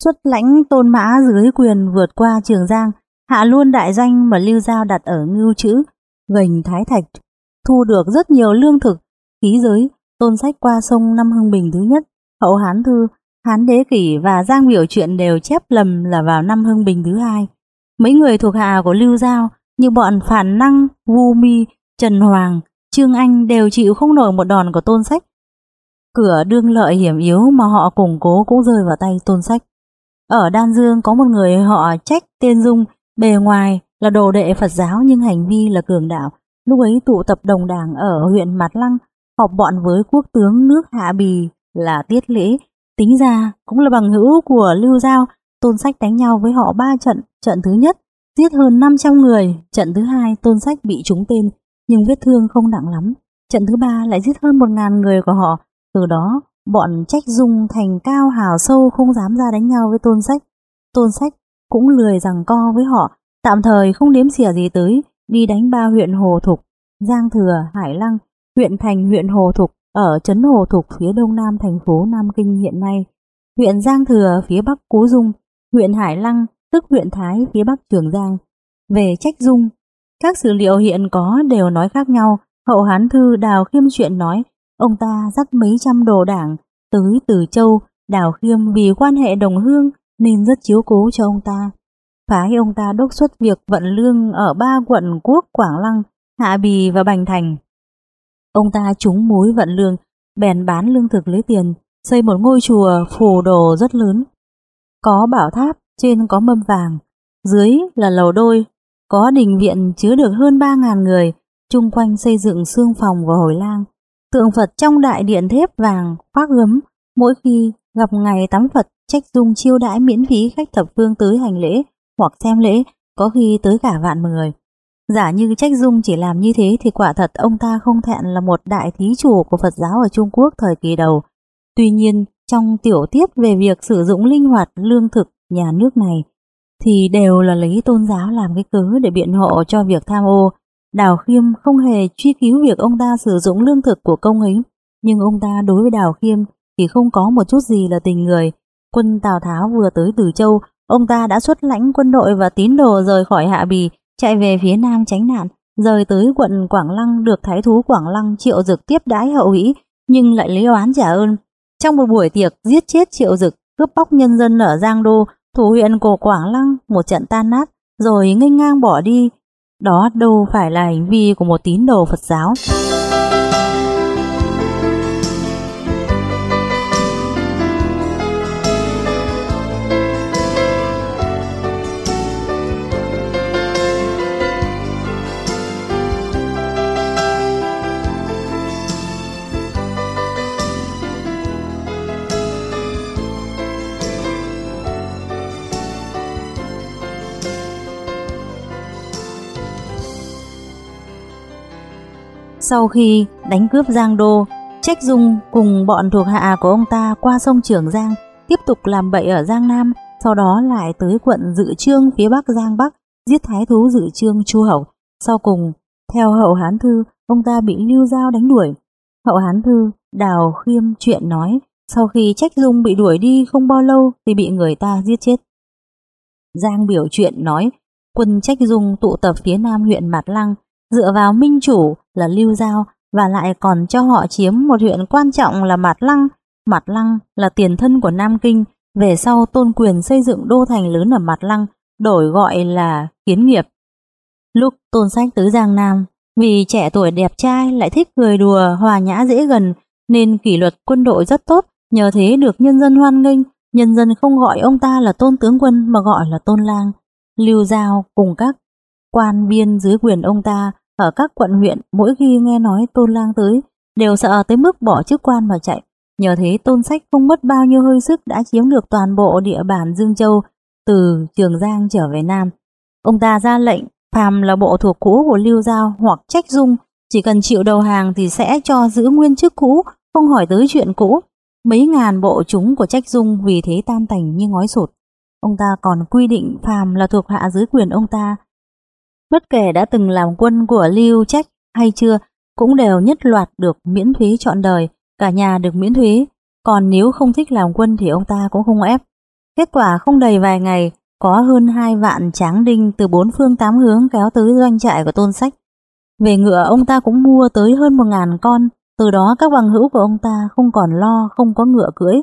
xuất lãnh tôn mã dưới quyền vượt qua Trường Giang, hạ luôn đại danh mà Lưu Giao đặt ở ngưu chữ, gành Thái Thạch, thu được rất nhiều lương thực, khí giới, tôn sách qua sông năm Hưng Bình thứ nhất, hậu Hán Thư, Hán Đế Kỷ và Giang Biểu Chuyện đều chép lầm là vào năm Hưng Bình thứ hai. Mấy người thuộc hạ của Lưu Giao như bọn Phản Năng, Vu Mi, Trần Hoàng, Trương Anh đều chịu không nổi một đòn của tôn sách. Cửa đương lợi hiểm yếu mà họ củng cố cũng rơi vào tay tôn sách. Ở Đan Dương có một người họ trách tên Dung, bề ngoài là đồ đệ Phật giáo nhưng hành vi là cường đạo. Lúc ấy tụ tập đồng đảng ở huyện Mạt Lăng, họp bọn với quốc tướng nước Hạ Bì là tiết lễ. Tính ra cũng là bằng hữu của Lưu Giao, tôn sách đánh nhau với họ ba trận. Trận thứ nhất giết hơn 500 người, trận thứ hai tôn sách bị trúng tên nhưng vết thương không nặng lắm. Trận thứ ba lại giết hơn 1.000 người của họ, từ đó bọn trách dung thành cao hào sâu không dám ra đánh nhau với tôn sách. Tôn sách cũng lười rằng co với họ, tạm thời không đếm xỉa gì tới, đi đánh ba huyện Hồ Thục, Giang Thừa, Hải Lăng, huyện thành huyện Hồ Thục ở trấn Hồ Thục phía đông nam thành phố Nam Kinh hiện nay, huyện Giang Thừa phía bắc Cú Dung, huyện Hải Lăng tức huyện Thái phía bắc Trường Giang. Về trách dung, các sử liệu hiện có đều nói khác nhau. Hậu Hán Thư Đào Khiêm chuyện nói, ông ta dắt mấy trăm đồ đảng tới Từ Châu, Đào Khiêm vì quan hệ đồng hương nên rất chiếu cố cho ông ta. Phái ông ta đốc xuất việc vận lương ở ba quận quốc Quảng Lăng, Hạ Bì và Bành Thành. Ông ta trúng mối vận lương, bèn bán lương thực lấy tiền, xây một ngôi chùa phù đồ rất lớn. Có bảo tháp, trên có mâm vàng, dưới là lầu đôi, có đình viện chứa được hơn 3.000 người, chung quanh xây dựng xương phòng và hồi lang. Tượng Phật trong đại điện thép vàng, khoác gấm, mỗi khi gặp ngày tắm Phật trách dung chiêu đãi miễn phí khách thập phương tới hành lễ hoặc xem lễ, có khi tới cả vạn người. Giả như trách dung chỉ làm như thế thì quả thật ông ta không thẹn là một đại thí chủ của Phật giáo ở Trung Quốc thời kỳ đầu. Tuy nhiên, trong tiểu tiết về việc sử dụng linh hoạt lương thực nhà nước này, thì đều là lấy tôn giáo làm cái cớ để biện hộ cho việc tham ô. Đào Khiêm không hề truy cứu việc ông ta sử dụng lương thực của công ấy, nhưng ông ta đối với Đào Khiêm thì không có một chút gì là tình người. Quân Tào Tháo vừa tới Từ Châu, ông ta đã xuất lãnh quân đội và tín đồ rời khỏi Hạ Bì, chạy về phía Nam tránh nạn, rời tới quận Quảng Lăng được thái thú Quảng Lăng triệu dực tiếp đãi hậu hĩ, nhưng lại lấy oán trả ơn. Trong một buổi tiệc giết chết triệu dực, cướp bóc nhân dân ở Giang Đô, thủ huyện của Quảng Lăng một trận tan nát, rồi nghênh ngang bỏ đi. Đó đâu phải là hành vi của một tín đồ Phật giáo. Sau khi đánh cướp Giang Đô, Trách Dung cùng bọn thuộc hạ của ông ta qua sông Trường Giang, tiếp tục làm bậy ở Giang Nam, sau đó lại tới quận Dự Trương phía bắc Giang Bắc, giết thái thú Dự Trương Chu Hậu. Sau cùng, theo hậu Hán Thư, ông ta bị Lưu Giao đánh đuổi. Hậu Hán Thư, Đào Khiêm chuyện nói, sau khi Trách Dung bị đuổi đi không bao lâu thì bị người ta giết chết. Giang biểu chuyện nói, quân Trách Dung tụ tập phía nam huyện Mạt Lăng, dựa vào minh chủ là Lưu Giao và lại còn cho họ chiếm một huyện quan trọng là Mạt Lăng. Mạt Lăng là tiền thân của Nam Kinh, về sau tôn quyền xây dựng đô thành lớn ở Mạt Lăng, đổi gọi là kiến nghiệp. Lúc tôn sách tới Giang Nam, vì trẻ tuổi đẹp trai lại thích cười đùa, hòa nhã dễ gần, nên kỷ luật quân đội rất tốt, nhờ thế được nhân dân hoan nghênh, nhân dân không gọi ông ta là tôn tướng quân mà gọi là tôn lang. Lưu Giao cùng các Quan viên dưới quyền ông ta ở các quận huyện mỗi khi nghe nói Tôn Lang tới đều sợ tới mức bỏ chức quan mà chạy. Nhờ thế Tôn Sách không mất bao nhiêu hơi sức đã chiếm được toàn bộ địa bàn Dương Châu từ Trường Giang trở về Nam. Ông ta ra lệnh phàm là bộ thuộc cũ của Lưu Giao hoặc Trách Dung chỉ cần chịu đầu hàng thì sẽ cho giữ nguyên chức cũ, không hỏi tới chuyện cũ. Mấy ngàn bộ chúng của Trách Dung vì thế tan tành như ngói sụt. Ông ta còn quy định phàm là thuộc hạ dưới quyền ông ta. Bất kể đã từng làm quân của Lưu Trách hay chưa, cũng đều nhất loạt được miễn thuế trọn đời, cả nhà được miễn thuế. Còn nếu không thích làm quân thì ông ta cũng không ép. Kết quả không đầy vài ngày, có hơn hai vạn tráng đinh từ bốn phương tám hướng kéo tới doanh trại của tôn sách. Về ngựa ông ta cũng mua tới hơn một ngàn con, từ đó các bằng hữu của ông ta không còn lo không có ngựa cưỡi.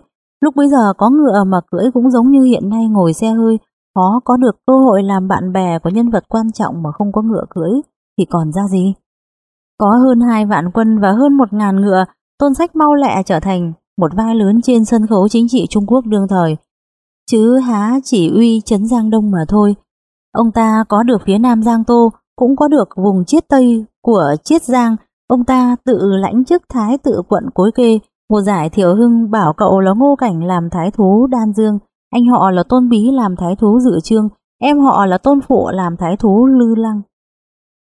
Lúc bây giờ có ngựa mà cưỡi cũng giống như hiện nay ngồi xe hơi, khó có được cơ hội làm bạn bè của nhân vật quan trọng mà không có ngựa cưỡi, thì còn ra gì? Có hơn hai vạn quân và hơn một ngàn ngựa, tôn sách mau lẹ trở thành một vai lớn trên sân khấu chính trị Trung Quốc đương thời. Chứ há chỉ uy chấn Giang Đông mà thôi. Ông ta có được phía Nam Giang Tô, cũng có được vùng chiết Tây của chiết Giang, ông ta tự lãnh chức thái tự quận Cối Kê, một giải thiểu hưng bảo cậu là ngô cảnh làm thái thú đan dương, anh họ là tôn bí làm thái thú dự trương, em họ là tôn phụ làm thái thú lư lăng.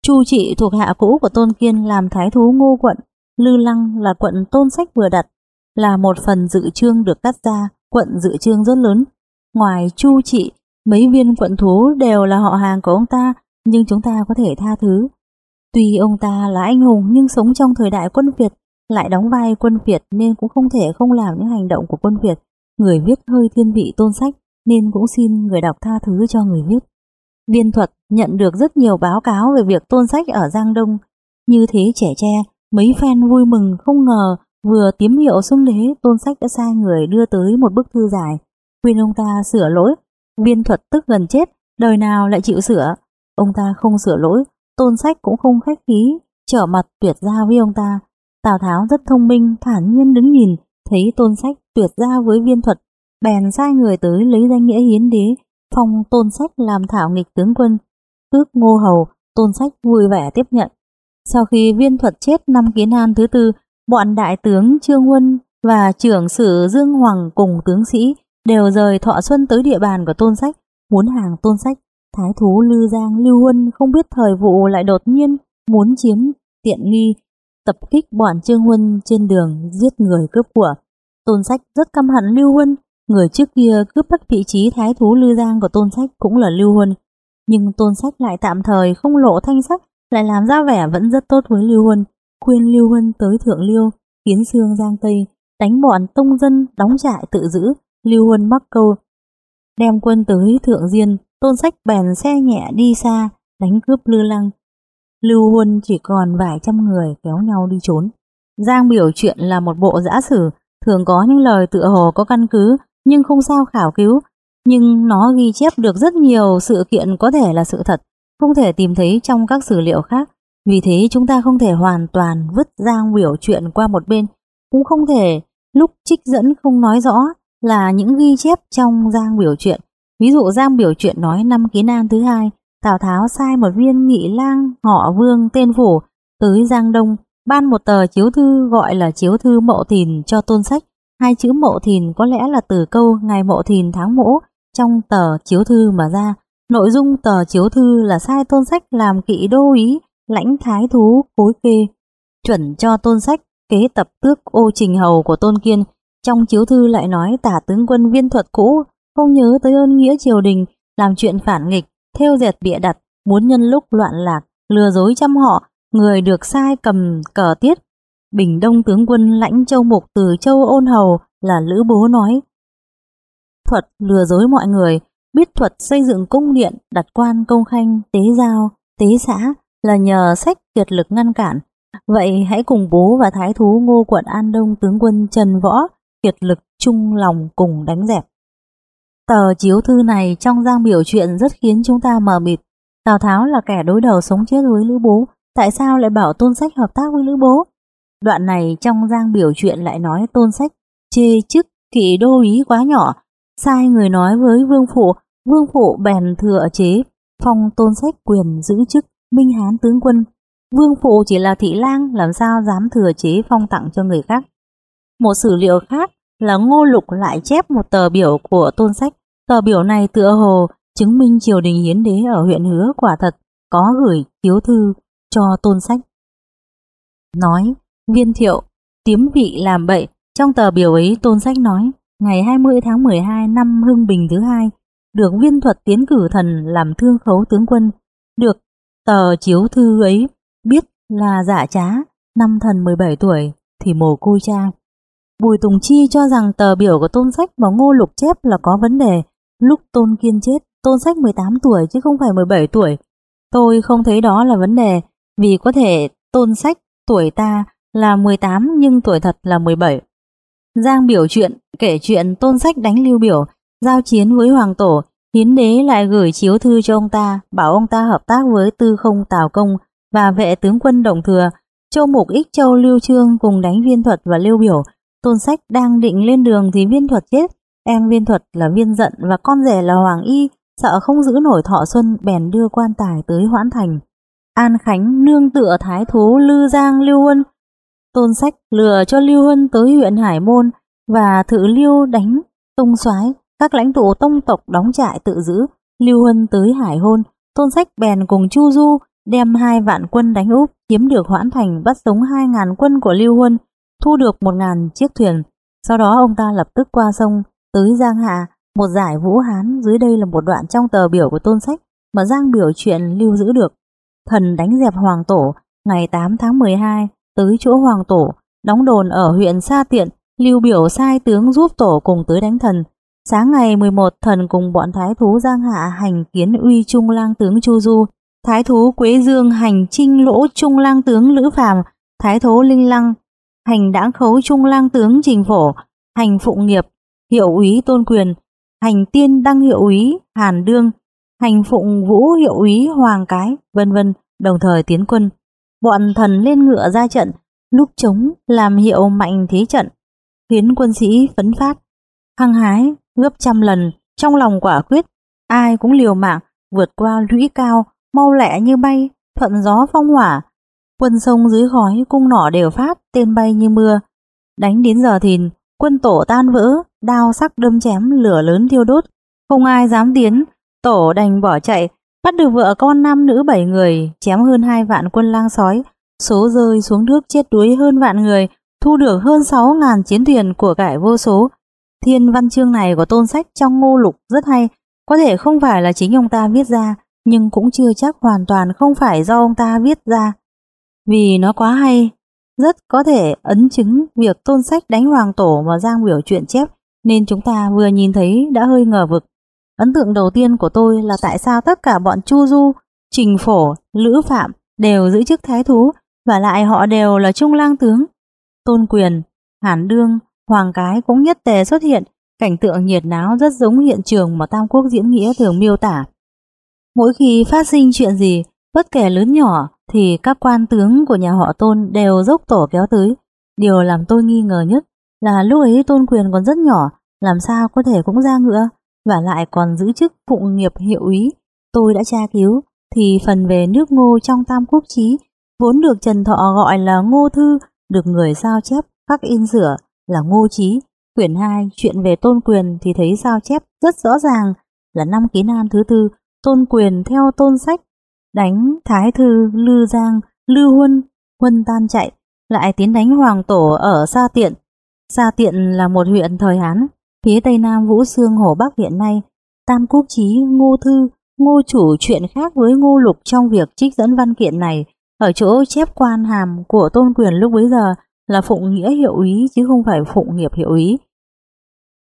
Chu trị thuộc hạ cũ của tôn kiên làm thái thú ngô quận, lư lăng là quận tôn sách vừa đặt, là một phần dự trương được cắt ra, quận dự trương rất lớn. Ngoài chu trị, mấy viên quận thú đều là họ hàng của ông ta, nhưng chúng ta có thể tha thứ. Tuy ông ta là anh hùng nhưng sống trong thời đại quân Việt, lại đóng vai quân Việt nên cũng không thể không làm những hành động của quân Việt. Người viết hơi thiên vị tôn sách nên cũng xin người đọc tha thứ cho người viết. Viên thuật nhận được rất nhiều báo cáo về việc tôn sách ở Giang Đông. Như thế trẻ tre, mấy fan vui mừng không ngờ vừa tiếm hiệu xung đế tôn sách đã sai người đưa tới một bức thư dài, khuyên ông ta sửa lỗi. Viên thuật tức gần chết, đời nào lại chịu sửa. Ông ta không sửa lỗi, tôn sách cũng không khách khí, trở mặt tuyệt ra với ông ta. Tào Tháo rất thông minh, thản nhiên đứng nhìn, thấy tôn sách tuyệt ra với viên thuật, bèn sai người tới lấy danh nghĩa hiến đế, phong tôn sách làm thảo nghịch tướng quân. Tước ngô hầu, tôn sách vui vẻ tiếp nhận. Sau khi viên thuật chết năm kiến an thứ tư, bọn đại tướng Trương Huân và trưởng sử Dương Hoàng cùng tướng sĩ đều rời thọ xuân tới địa bàn của tôn sách, muốn hàng tôn sách Thái thú Lư Giang Lưu Huân không biết thời vụ lại đột nhiên muốn chiếm tiện nghi, tập kích bọn Trương Huân trên đường giết người cướp của. Tôn Sách rất căm hận Lưu Huân, người trước kia cướp mất vị trí thái thú Lư Giang của Tôn Sách cũng là Lưu Huân. Nhưng Tôn Sách lại tạm thời không lộ thanh sắc, lại làm ra vẻ vẫn rất tốt với Lưu Huân, khuyên Lưu Huân tới Thượng Liêu, kiến xương Giang Tây, đánh bọn tông dân đóng trại tự giữ, Lưu Huân mắc câu, đem quân tới Thượng Diên, Tôn sách bèn xe nhẹ đi xa, đánh cướp Lư Lăng. Lưu Huân chỉ còn vài trăm người kéo nhau đi trốn. Giang biểu chuyện là một bộ giã sử, thường có những lời tựa hồ có căn cứ, nhưng không sao khảo cứu. Nhưng nó ghi chép được rất nhiều sự kiện có thể là sự thật, không thể tìm thấy trong các sử liệu khác. Vì thế chúng ta không thể hoàn toàn vứt Giang biểu chuyện qua một bên, cũng không thể lúc trích dẫn không nói rõ là những ghi chép trong Giang biểu chuyện Ví dụ Giang biểu chuyện nói năm kiến an thứ hai, Tào Tháo sai một viên nghị lang họ vương tên phủ tới Giang Đông, ban một tờ chiếu thư gọi là chiếu thư mộ thìn cho tôn sách. Hai chữ mộ thìn có lẽ là từ câu ngày mộ thìn tháng mỗ trong tờ chiếu thư mà ra. Nội dung tờ chiếu thư là sai tôn sách làm kỵ đô ý, lãnh thái thú cối kê, chuẩn cho tôn sách kế tập tước ô trình hầu của tôn kiên. Trong chiếu thư lại nói tả tướng quân viên thuật cũ không nhớ tới ơn nghĩa triều đình, làm chuyện phản nghịch, theo dệt bịa đặt, muốn nhân lúc loạn lạc, lừa dối trăm họ, người được sai cầm cờ tiết. Bình Đông tướng quân lãnh châu mục từ châu ôn hầu là Lữ Bố nói. Thuật lừa dối mọi người, biết thuật xây dựng cung điện, đặt quan công khanh, tế giao, tế xã là nhờ sách kiệt lực ngăn cản. Vậy hãy cùng bố và thái thú ngô quận An Đông tướng quân Trần Võ kiệt lực chung lòng cùng đánh dẹp. Tờ chiếu thư này trong giang biểu chuyện rất khiến chúng ta mờ mịt. Tào Tháo là kẻ đối đầu sống chết với Lữ Bố, tại sao lại bảo Tôn Sách hợp tác với Lữ Bố? Đoạn này trong giang biểu chuyện lại nói Tôn Sách chê chức kỵ đô ý quá nhỏ, sai người nói với Vương Phụ, Vương Phụ bèn thừa chế, phong tôn sách quyền giữ chức Minh Hán tướng quân. Vương phụ chỉ là thị lang làm sao dám thừa chế phong tặng cho người khác. Một sử liệu khác là Ngô Lục lại chép một tờ biểu của tôn sách. Tờ biểu này tựa hồ chứng minh triều đình hiến đế ở huyện Hứa quả thật có gửi chiếu thư cho tôn sách. Nói, viên thiệu, tiếm vị làm bậy, trong tờ biểu ấy tôn sách nói, ngày 20 tháng 12 năm Hưng Bình thứ hai, được viên thuật tiến cử thần làm thương khấu tướng quân, được tờ chiếu thư ấy biết là giả trá, năm thần 17 tuổi thì mồ côi cha. Bùi Tùng Chi cho rằng tờ biểu của tôn sách và ngô lục chép là có vấn đề, lúc tôn kiên chết, tôn sách 18 tuổi chứ không phải 17 tuổi. Tôi không thấy đó là vấn đề, vì có thể tôn sách tuổi ta là 18 nhưng tuổi thật là 17. Giang biểu chuyện, kể chuyện tôn sách đánh lưu biểu, giao chiến với hoàng tổ, hiến đế lại gửi chiếu thư cho ông ta, bảo ông ta hợp tác với tư không tào công và vệ tướng quân đồng thừa, châu mục ích châu lưu trương cùng đánh viên thuật và lưu biểu. Tôn sách đang định lên đường thì viên thuật chết, em viên thuật là viên giận và con rể là hoàng y, sợ không giữ nổi thọ xuân bèn đưa quan tài tới hoãn thành. An Khánh nương tựa thái thú Lư Giang Lưu Huân. Tôn sách lừa cho Lưu Huân tới huyện Hải Môn và thử Lưu đánh Tông soái các lãnh tụ tông tộc đóng trại tự giữ. Lưu Huân tới Hải Hôn, Tôn sách bèn cùng Chu Du đem hai vạn quân đánh úp, chiếm được Hoãn Thành, bắt sống hai ngàn quân của Lưu Huân, thu được một ngàn chiếc thuyền. Sau đó ông ta lập tức qua sông, tới Giang Hạ, một giải Vũ Hán, dưới đây là một đoạn trong tờ biểu của Tôn Sách mà Giang biểu chuyện lưu giữ được. Thần đánh dẹp Hoàng Tổ, ngày 8 tháng 12, tới chỗ Hoàng Tổ, đóng đồn ở huyện Sa Tiện, lưu biểu sai tướng giúp Tổ cùng tới đánh thần. Sáng ngày 11, thần cùng bọn thái thú Giang Hạ hành kiến uy trung lang tướng Chu Du, thái thú Quế Dương hành trinh lỗ trung lang tướng Lữ Phàm, thái thú Linh Lăng hành đã khấu trung lang tướng Trình Phổ, hành phụ nghiệp, hiệu úy Tôn Quyền, hành tiên đăng hiệu úy Hàn Đương, hành phụng vũ hiệu úy Hoàng Cái, vân vân, đồng thời tiến quân. Bọn thần lên ngựa ra trận, lúc chống làm hiệu mạnh thế trận, khiến quân sĩ phấn phát, hăng hái gấp trăm lần, trong lòng quả quyết, ai cũng liều mạng vượt qua lũy cao, mau lẹ như bay, thuận gió phong hỏa. Quân sông dưới khói, cung nỏ đều phát, tên bay như mưa. Đánh đến giờ thìn, quân tổ tan vỡ, đao sắc đâm chém, lửa lớn thiêu đốt. Không ai dám tiến, tổ đành bỏ chạy, bắt được vợ con nam nữ bảy người, chém hơn hai vạn quân lang sói, số rơi xuống nước chết đuối hơn vạn người, thu được hơn sáu ngàn chiến thuyền của cải vô số. Thiên văn chương này của tôn sách trong ngô lục rất hay, có thể không phải là chính ông ta viết ra, nhưng cũng chưa chắc hoàn toàn không phải do ông ta viết ra. Vì nó quá hay, rất có thể ấn chứng việc tôn sách đánh hoàng tổ mà Giang biểu chuyện chép, nên chúng ta vừa nhìn thấy đã hơi ngờ vực. Ấn tượng đầu tiên của tôi là tại sao tất cả bọn Chu Du, Trình Phổ, Lữ Phạm đều giữ chức thái thú và lại họ đều là trung lang tướng. Tôn Quyền, Hàn Đương, Hoàng Cái cũng nhất tề xuất hiện, cảnh tượng nhiệt náo rất giống hiện trường mà Tam Quốc diễn nghĩa thường miêu tả. Mỗi khi phát sinh chuyện gì, bất kể lớn nhỏ, thì các quan tướng của nhà họ Tôn đều dốc tổ kéo tới. Điều làm tôi nghi ngờ nhất là lúc ấy Tôn Quyền còn rất nhỏ, làm sao có thể cũng ra ngựa, và lại còn giữ chức phụng nghiệp hiệu úy. Tôi đã tra cứu, thì phần về nước ngô trong Tam Quốc Chí, vốn được Trần Thọ gọi là ngô thư, được người sao chép, khắc in rửa là ngô chí. Quyển 2, chuyện về Tôn Quyền thì thấy sao chép rất rõ ràng là năm ký nan thứ tư, Tôn Quyền theo tôn sách đánh Thái Thư, Lư Giang, Lư Huân, Huân tan chạy, lại tiến đánh Hoàng Tổ ở Sa Tiện. Sa Tiện là một huyện thời Hán, phía tây nam Vũ Xương Hồ Bắc hiện nay. Tam Quốc Chí, Ngô Thư, Ngô Chủ chuyện khác với Ngô Lục trong việc trích dẫn văn kiện này, ở chỗ chép quan hàm của tôn quyền lúc bấy giờ là phụng nghĩa hiệu ý chứ không phải phụng nghiệp hiệu ý.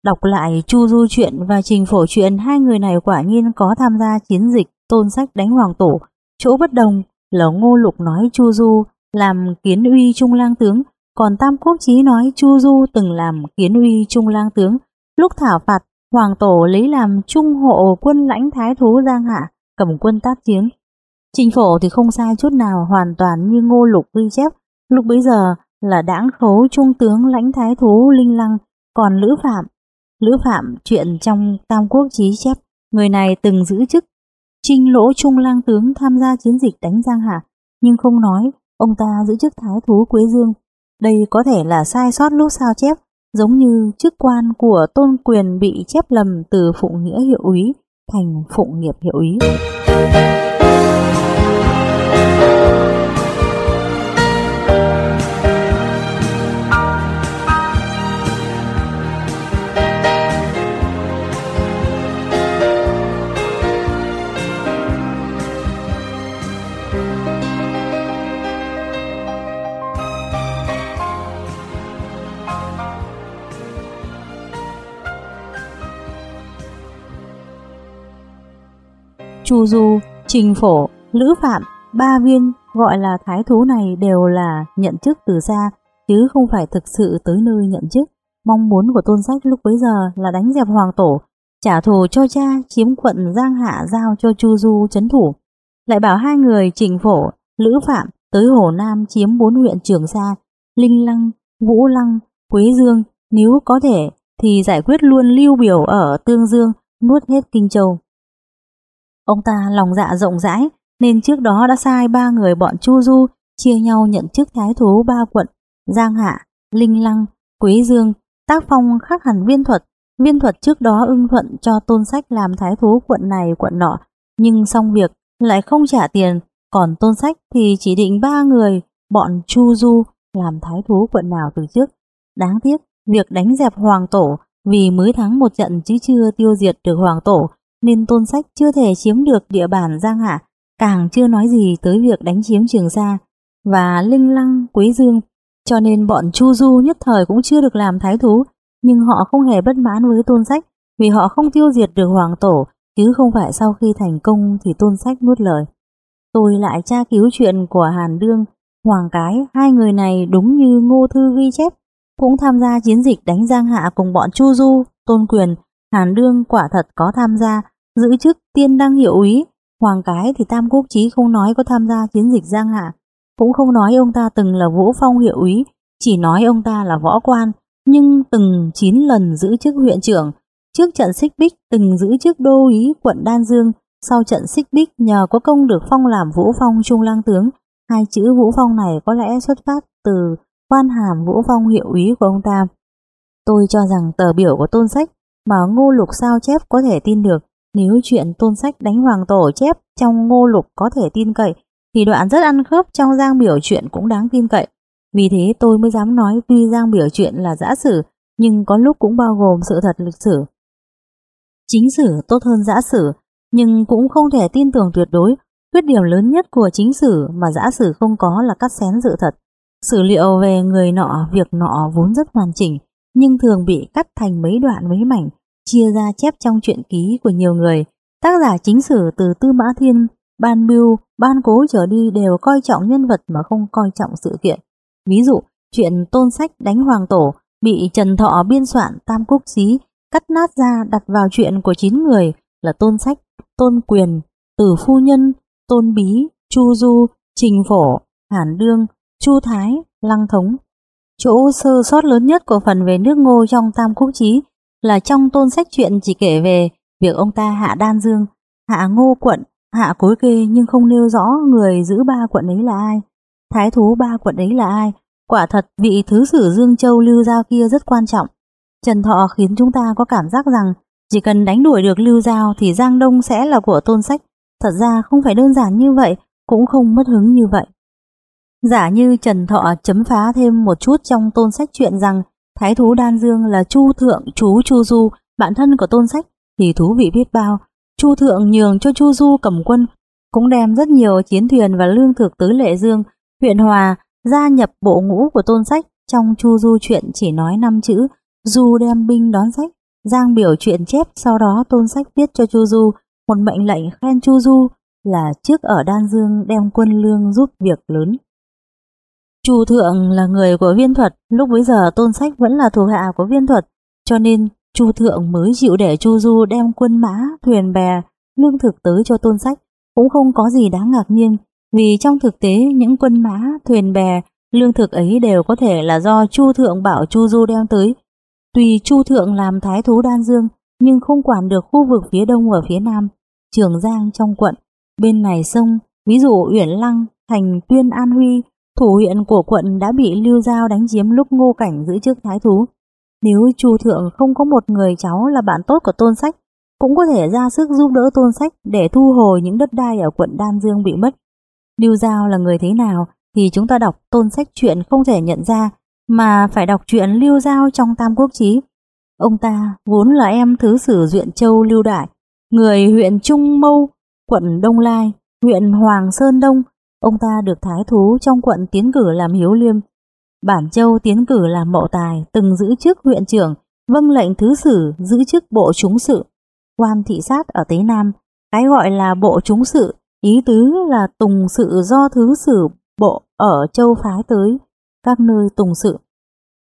Đọc lại Chu Du chuyện và Trình Phổ chuyện hai người này quả nhiên có tham gia chiến dịch tôn sách đánh hoàng tổ Chỗ bất đồng là Ngô Lục nói Chu Du làm kiến uy trung lang tướng, còn Tam Quốc Chí nói Chu Du từng làm kiến uy trung lang tướng. Lúc thảo phạt, Hoàng Tổ lấy làm trung hộ quân lãnh thái thú Giang Hạ, cầm quân tác chiến. Trình phổ thì không sai chút nào, hoàn toàn như Ngô Lục ghi chép. Lúc bấy giờ là đảng khấu trung tướng lãnh thái thú Linh Lăng, còn Lữ Phạm. Lữ Phạm chuyện trong Tam Quốc Chí chép, người này từng giữ chức Trinh lỗ trung lang tướng tham gia chiến dịch đánh Giang Hà nhưng không nói ông ta giữ chức thái thú Quế Dương. Đây có thể là sai sót lúc sao chép, giống như chức quan của tôn quyền bị chép lầm từ phụng nghĩa hiệu úy thành phụng nghiệp hiệu úy. Chu Du, Trình Phổ, Lữ Phạm, ba viên gọi là thái thú này đều là nhận chức từ xa, chứ không phải thực sự tới nơi nhận chức. Mong muốn của tôn sách lúc bấy giờ là đánh dẹp hoàng tổ, trả thù cho cha chiếm quận Giang Hạ giao cho Chu Du chấn thủ. Lại bảo hai người Trình Phổ, Lữ Phạm tới Hồ Nam chiếm bốn huyện Trường Sa, Linh Lăng, Vũ Lăng, Quế Dương, nếu có thể thì giải quyết luôn lưu biểu ở Tương Dương, nuốt hết Kinh Châu. Ông ta lòng dạ rộng rãi nên trước đó đã sai ba người bọn Chu Du chia nhau nhận chức thái thú ba quận Giang Hạ, Linh Lăng, Quế Dương, tác phong khác hẳn viên thuật. Viên thuật trước đó ưng thuận cho tôn sách làm thái thú quận này quận nọ, nhưng xong việc lại không trả tiền, còn tôn sách thì chỉ định ba người bọn Chu Du làm thái thú quận nào từ trước. Đáng tiếc, việc đánh dẹp hoàng tổ vì mới thắng một trận chứ chưa tiêu diệt được hoàng tổ nên tôn sách chưa thể chiếm được địa bàn Giang Hạ, càng chưa nói gì tới việc đánh chiếm Trường Sa và Linh Lăng, Quế Dương, cho nên bọn Chu Du nhất thời cũng chưa được làm thái thú, nhưng họ không hề bất mãn với tôn sách vì họ không tiêu diệt được hoàng tổ, chứ không phải sau khi thành công thì tôn sách nuốt lời. Tôi lại tra cứu chuyện của Hàn Đương, Hoàng Cái, hai người này đúng như Ngô Thư ghi chép, cũng tham gia chiến dịch đánh Giang Hạ cùng bọn Chu Du, Tôn Quyền, Hàn Đương quả thật có tham gia, giữ chức tiên đăng hiệu úy. Hoàng Cái thì Tam Quốc Chí không nói có tham gia chiến dịch Giang Hạ, cũng không nói ông ta từng là Vũ Phong hiệu úy, chỉ nói ông ta là võ quan, nhưng từng 9 lần giữ chức huyện trưởng. Trước trận xích bích từng giữ chức đô úy quận Đan Dương, sau trận xích bích nhờ có công được phong làm Vũ Phong Trung lang tướng. Hai chữ Vũ Phong này có lẽ xuất phát từ quan hàm Vũ Phong hiệu úy của ông ta. Tôi cho rằng tờ biểu của tôn sách mà ngô lục sao chép có thể tin được. Nếu chuyện tôn sách đánh hoàng tổ chép trong ngô lục có thể tin cậy, thì đoạn rất ăn khớp trong giang biểu chuyện cũng đáng tin cậy. Vì thế tôi mới dám nói tuy giang biểu chuyện là giả sử, nhưng có lúc cũng bao gồm sự thật lịch sử. Chính sử tốt hơn giả sử, nhưng cũng không thể tin tưởng tuyệt đối. Khuyết điểm lớn nhất của chính sử mà giả sử không có là cắt xén sự thật. Sử liệu về người nọ, việc nọ vốn rất hoàn chỉnh, nhưng thường bị cắt thành mấy đoạn mấy mảnh, chia ra chép trong truyện ký của nhiều người. Tác giả chính sử từ Tư Mã Thiên, Ban Bưu, Ban Cố trở đi đều coi trọng nhân vật mà không coi trọng sự kiện. Ví dụ, chuyện tôn sách đánh hoàng tổ bị Trần Thọ biên soạn Tam Quốc Xí cắt nát ra đặt vào chuyện của 9 người là tôn sách, tôn quyền, tử phu nhân, tôn bí, chu du, trình phổ, hàn đương, chu thái, lăng thống. Chỗ sơ sót lớn nhất của phần về nước ngô trong Tam Quốc Chí là trong tôn sách chuyện chỉ kể về việc ông ta hạ đan dương, hạ ngô quận, hạ cối kê nhưng không nêu rõ người giữ ba quận ấy là ai. Thái thú ba quận ấy là ai? Quả thật vị thứ sử Dương Châu Lưu Giao kia rất quan trọng. Trần Thọ khiến chúng ta có cảm giác rằng chỉ cần đánh đuổi được Lưu Giao thì Giang Đông sẽ là của tôn sách. Thật ra không phải đơn giản như vậy, cũng không mất hứng như vậy. Giả như Trần Thọ chấm phá thêm một chút trong tôn sách chuyện rằng Thái thú Đan Dương là Chu Thượng chú Chu Du, bạn thân của tôn sách, thì thú vị biết bao. Chu Thượng nhường cho Chu Du cầm quân, cũng đem rất nhiều chiến thuyền và lương thực tới Lệ Dương, huyện Hòa, gia nhập bộ ngũ của tôn sách. Trong Chu Du chuyện chỉ nói năm chữ, Du đem binh đón sách. Giang biểu chuyện chép, sau đó tôn sách viết cho Chu Du một mệnh lệnh khen Chu Du là trước ở Đan Dương đem quân lương giúp việc lớn. Chu Thượng là người của viên thuật, lúc bấy giờ tôn sách vẫn là thuộc hạ của viên thuật, cho nên Chu Thượng mới chịu để Chu Du đem quân mã, thuyền bè, lương thực tới cho tôn sách, cũng không có gì đáng ngạc nhiên, vì trong thực tế những quân mã, thuyền bè, lương thực ấy đều có thể là do Chu Thượng bảo Chu Du đem tới. Tùy Chu Thượng làm thái thú đan dương, nhưng không quản được khu vực phía đông và phía nam. Trường Giang trong quận, bên này sông, ví dụ Uyển Lăng, thành Tuyên An Huy, thủ huyện của quận đã bị Lưu Giao đánh chiếm lúc Ngô Cảnh giữ chức thái thú. Nếu Chu thượng không có một người cháu là bạn tốt của Tôn Sách, cũng có thể ra sức giúp đỡ Tôn Sách để thu hồi những đất đai ở quận Đan Dương bị mất. Lưu Giao là người thế nào thì chúng ta đọc Tôn Sách chuyện không thể nhận ra, mà phải đọc chuyện Lưu Giao trong Tam Quốc Chí. Ông ta vốn là em thứ sử Duyện Châu Lưu Đại, người huyện Trung Mâu, quận Đông Lai, huyện Hoàng Sơn Đông. Ông ta được thái thú trong quận tiến cử làm hiếu liêm. Bản Châu tiến cử làm mậu tài, từng giữ chức huyện trưởng, vâng lệnh thứ sử giữ chức bộ chúng sự. Quan thị sát ở Tế Nam, cái gọi là bộ chúng sự, ý tứ là tùng sự do thứ sử bộ ở châu phái tới các nơi tùng sự.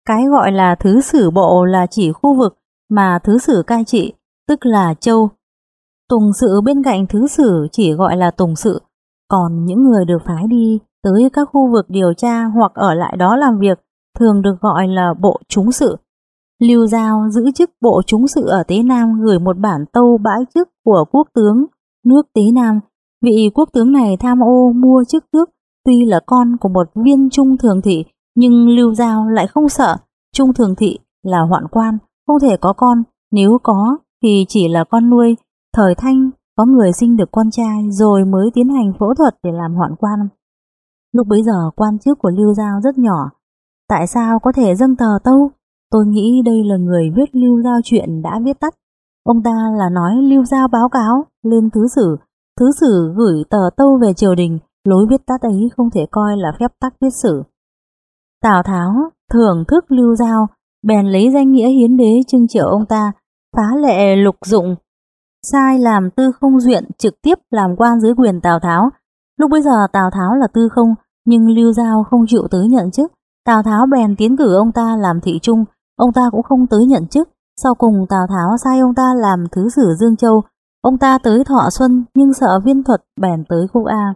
Cái gọi là thứ sử bộ là chỉ khu vực mà thứ sử cai trị, tức là châu. Tùng sự bên cạnh thứ sử chỉ gọi là tùng sự, còn những người được phái đi tới các khu vực điều tra hoặc ở lại đó làm việc thường được gọi là bộ chúng sự. Lưu Giao giữ chức bộ chúng sự ở Tế Nam gửi một bản tâu bãi chức của quốc tướng nước Tế Nam. Vị quốc tướng này tham ô mua chức tước tuy là con của một viên trung thường thị nhưng Lưu Giao lại không sợ. Trung thường thị là hoạn quan, không thể có con, nếu có thì chỉ là con nuôi. Thời thanh có người sinh được con trai rồi mới tiến hành phẫu thuật để làm hoạn quan. Lúc bấy giờ quan chức của Lưu Giao rất nhỏ. Tại sao có thể dâng tờ tâu? Tôi nghĩ đây là người viết Lưu Giao chuyện đã viết tắt. Ông ta là nói Lưu Giao báo cáo lên thứ sử. Thứ sử gửi tờ tâu về triều đình, lối viết tắt ấy không thể coi là phép tắc viết sử. Tào Tháo thưởng thức Lưu Giao, bèn lấy danh nghĩa hiến đế trưng triệu ông ta, phá lệ lục dụng, sai làm tư không duyện trực tiếp làm quan dưới quyền Tào Tháo. Lúc bây giờ Tào Tháo là tư không, nhưng Lưu Giao không chịu tới nhận chức. Tào Tháo bèn tiến cử ông ta làm thị trung, ông ta cũng không tới nhận chức. Sau cùng Tào Tháo sai ông ta làm thứ sử Dương Châu, ông ta tới Thọ Xuân nhưng sợ viên thuật bèn tới Khúc A.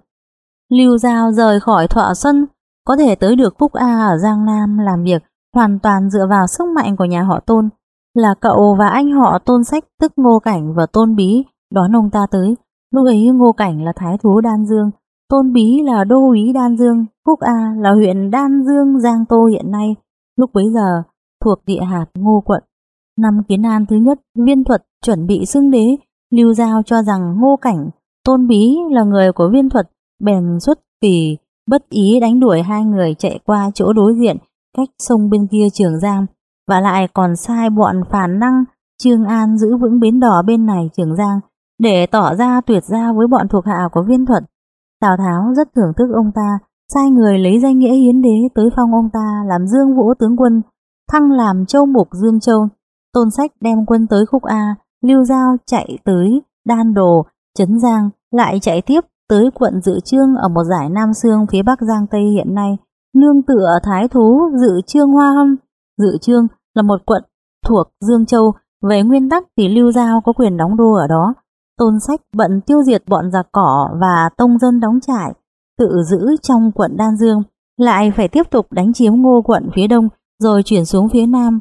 Lưu Giao rời khỏi Thọ Xuân, có thể tới được Khúc A ở Giang Nam làm việc hoàn toàn dựa vào sức mạnh của nhà họ Tôn. Là cậu và anh họ Tôn Sách tức Ngô Cảnh và Tôn Bí đón ông ta tới. Lúc ấy Ngô Cảnh là thái thú Đan Dương, Tôn Bí là đô úy Đan Dương, Phúc A là huyện Đan Dương Giang Tô hiện nay. Lúc bấy giờ thuộc địa hạt Ngô quận. Năm kiến an thứ nhất, viên thuật chuẩn bị xưng đế, lưu giao cho rằng Ngô Cảnh, Tôn Bí là người của viên thuật, bèn xuất kỳ bất ý đánh đuổi hai người chạy qua chỗ đối diện cách sông bên kia Trường Giang và lại còn sai bọn phản năng Trương An giữ vững bến đỏ bên này Trường Giang để tỏ ra tuyệt ra với bọn thuộc hạ của viên thuật. Tào Tháo rất thưởng thức ông ta, sai người lấy danh nghĩa hiến đế tới phong ông ta làm dương vũ tướng quân, thăng làm châu mục Dương Châu. Tôn Sách đem quân tới khúc A, Lưu Giao chạy tới Đan Đồ, Trấn Giang, lại chạy tiếp tới quận Dự Trương ở một giải Nam Sương phía Bắc Giang Tây hiện nay, nương tựa thái thú Dự Trương Hoa Hâm. Dự Trương là một quận thuộc Dương Châu, về nguyên tắc thì Lưu Giao có quyền đóng đô ở đó. Tôn Sách bận tiêu diệt bọn giặc cỏ và tông dân đóng trại, tự giữ trong quận Đan Dương, lại phải tiếp tục đánh chiếm ngô quận phía đông rồi chuyển xuống phía nam.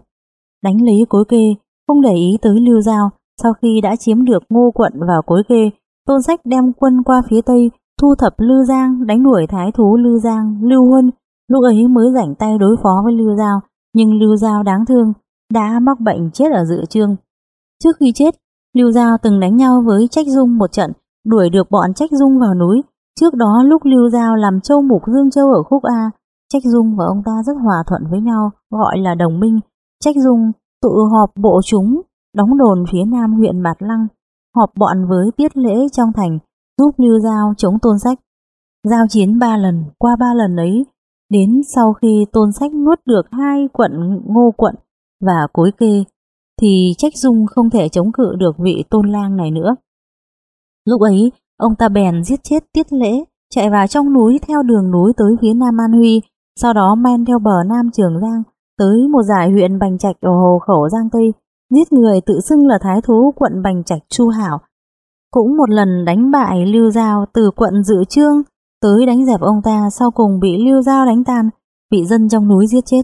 Đánh lấy cối kê, không để ý tới Lưu Giao, sau khi đã chiếm được ngô quận và cối kê, Tôn Sách đem quân qua phía tây, thu thập Lư Giang, đánh đuổi thái thú Lư Giang, Lưu Huân, lúc ấy mới rảnh tay đối phó với Lưu Giao, nhưng Lưu Giao đáng thương, đã mắc bệnh chết ở dự trương. Trước khi chết, Lưu Giao từng đánh nhau với Trách Dung một trận, đuổi được bọn Trách Dung vào núi. Trước đó lúc Lưu Giao làm châu mục Dương Châu ở khúc A, Trách Dung và ông ta rất hòa thuận với nhau, gọi là đồng minh. Trách Dung tụ họp bộ chúng, đóng đồn phía nam huyện Mạt Lăng, họp bọn với tiết lễ trong thành, giúp Lưu Giao chống tôn sách. Giao chiến ba lần, qua ba lần ấy, đến sau khi tôn sách nuốt được hai quận ngô quận và cối kê, thì trách dung không thể chống cự được vị tôn lang này nữa. Lúc ấy, ông ta bèn giết chết tiết lễ, chạy vào trong núi theo đường núi tới phía Nam An Huy, sau đó men theo bờ Nam Trường Giang, tới một giải huyện Bành Trạch ở hồ khẩu Giang Tây, giết người tự xưng là thái thú quận Bành Trạch Chu Hảo. Cũng một lần đánh bại Lưu Giao từ quận Dự Trương tới đánh dẹp ông ta sau cùng bị Lưu Giao đánh tan, bị dân trong núi giết chết.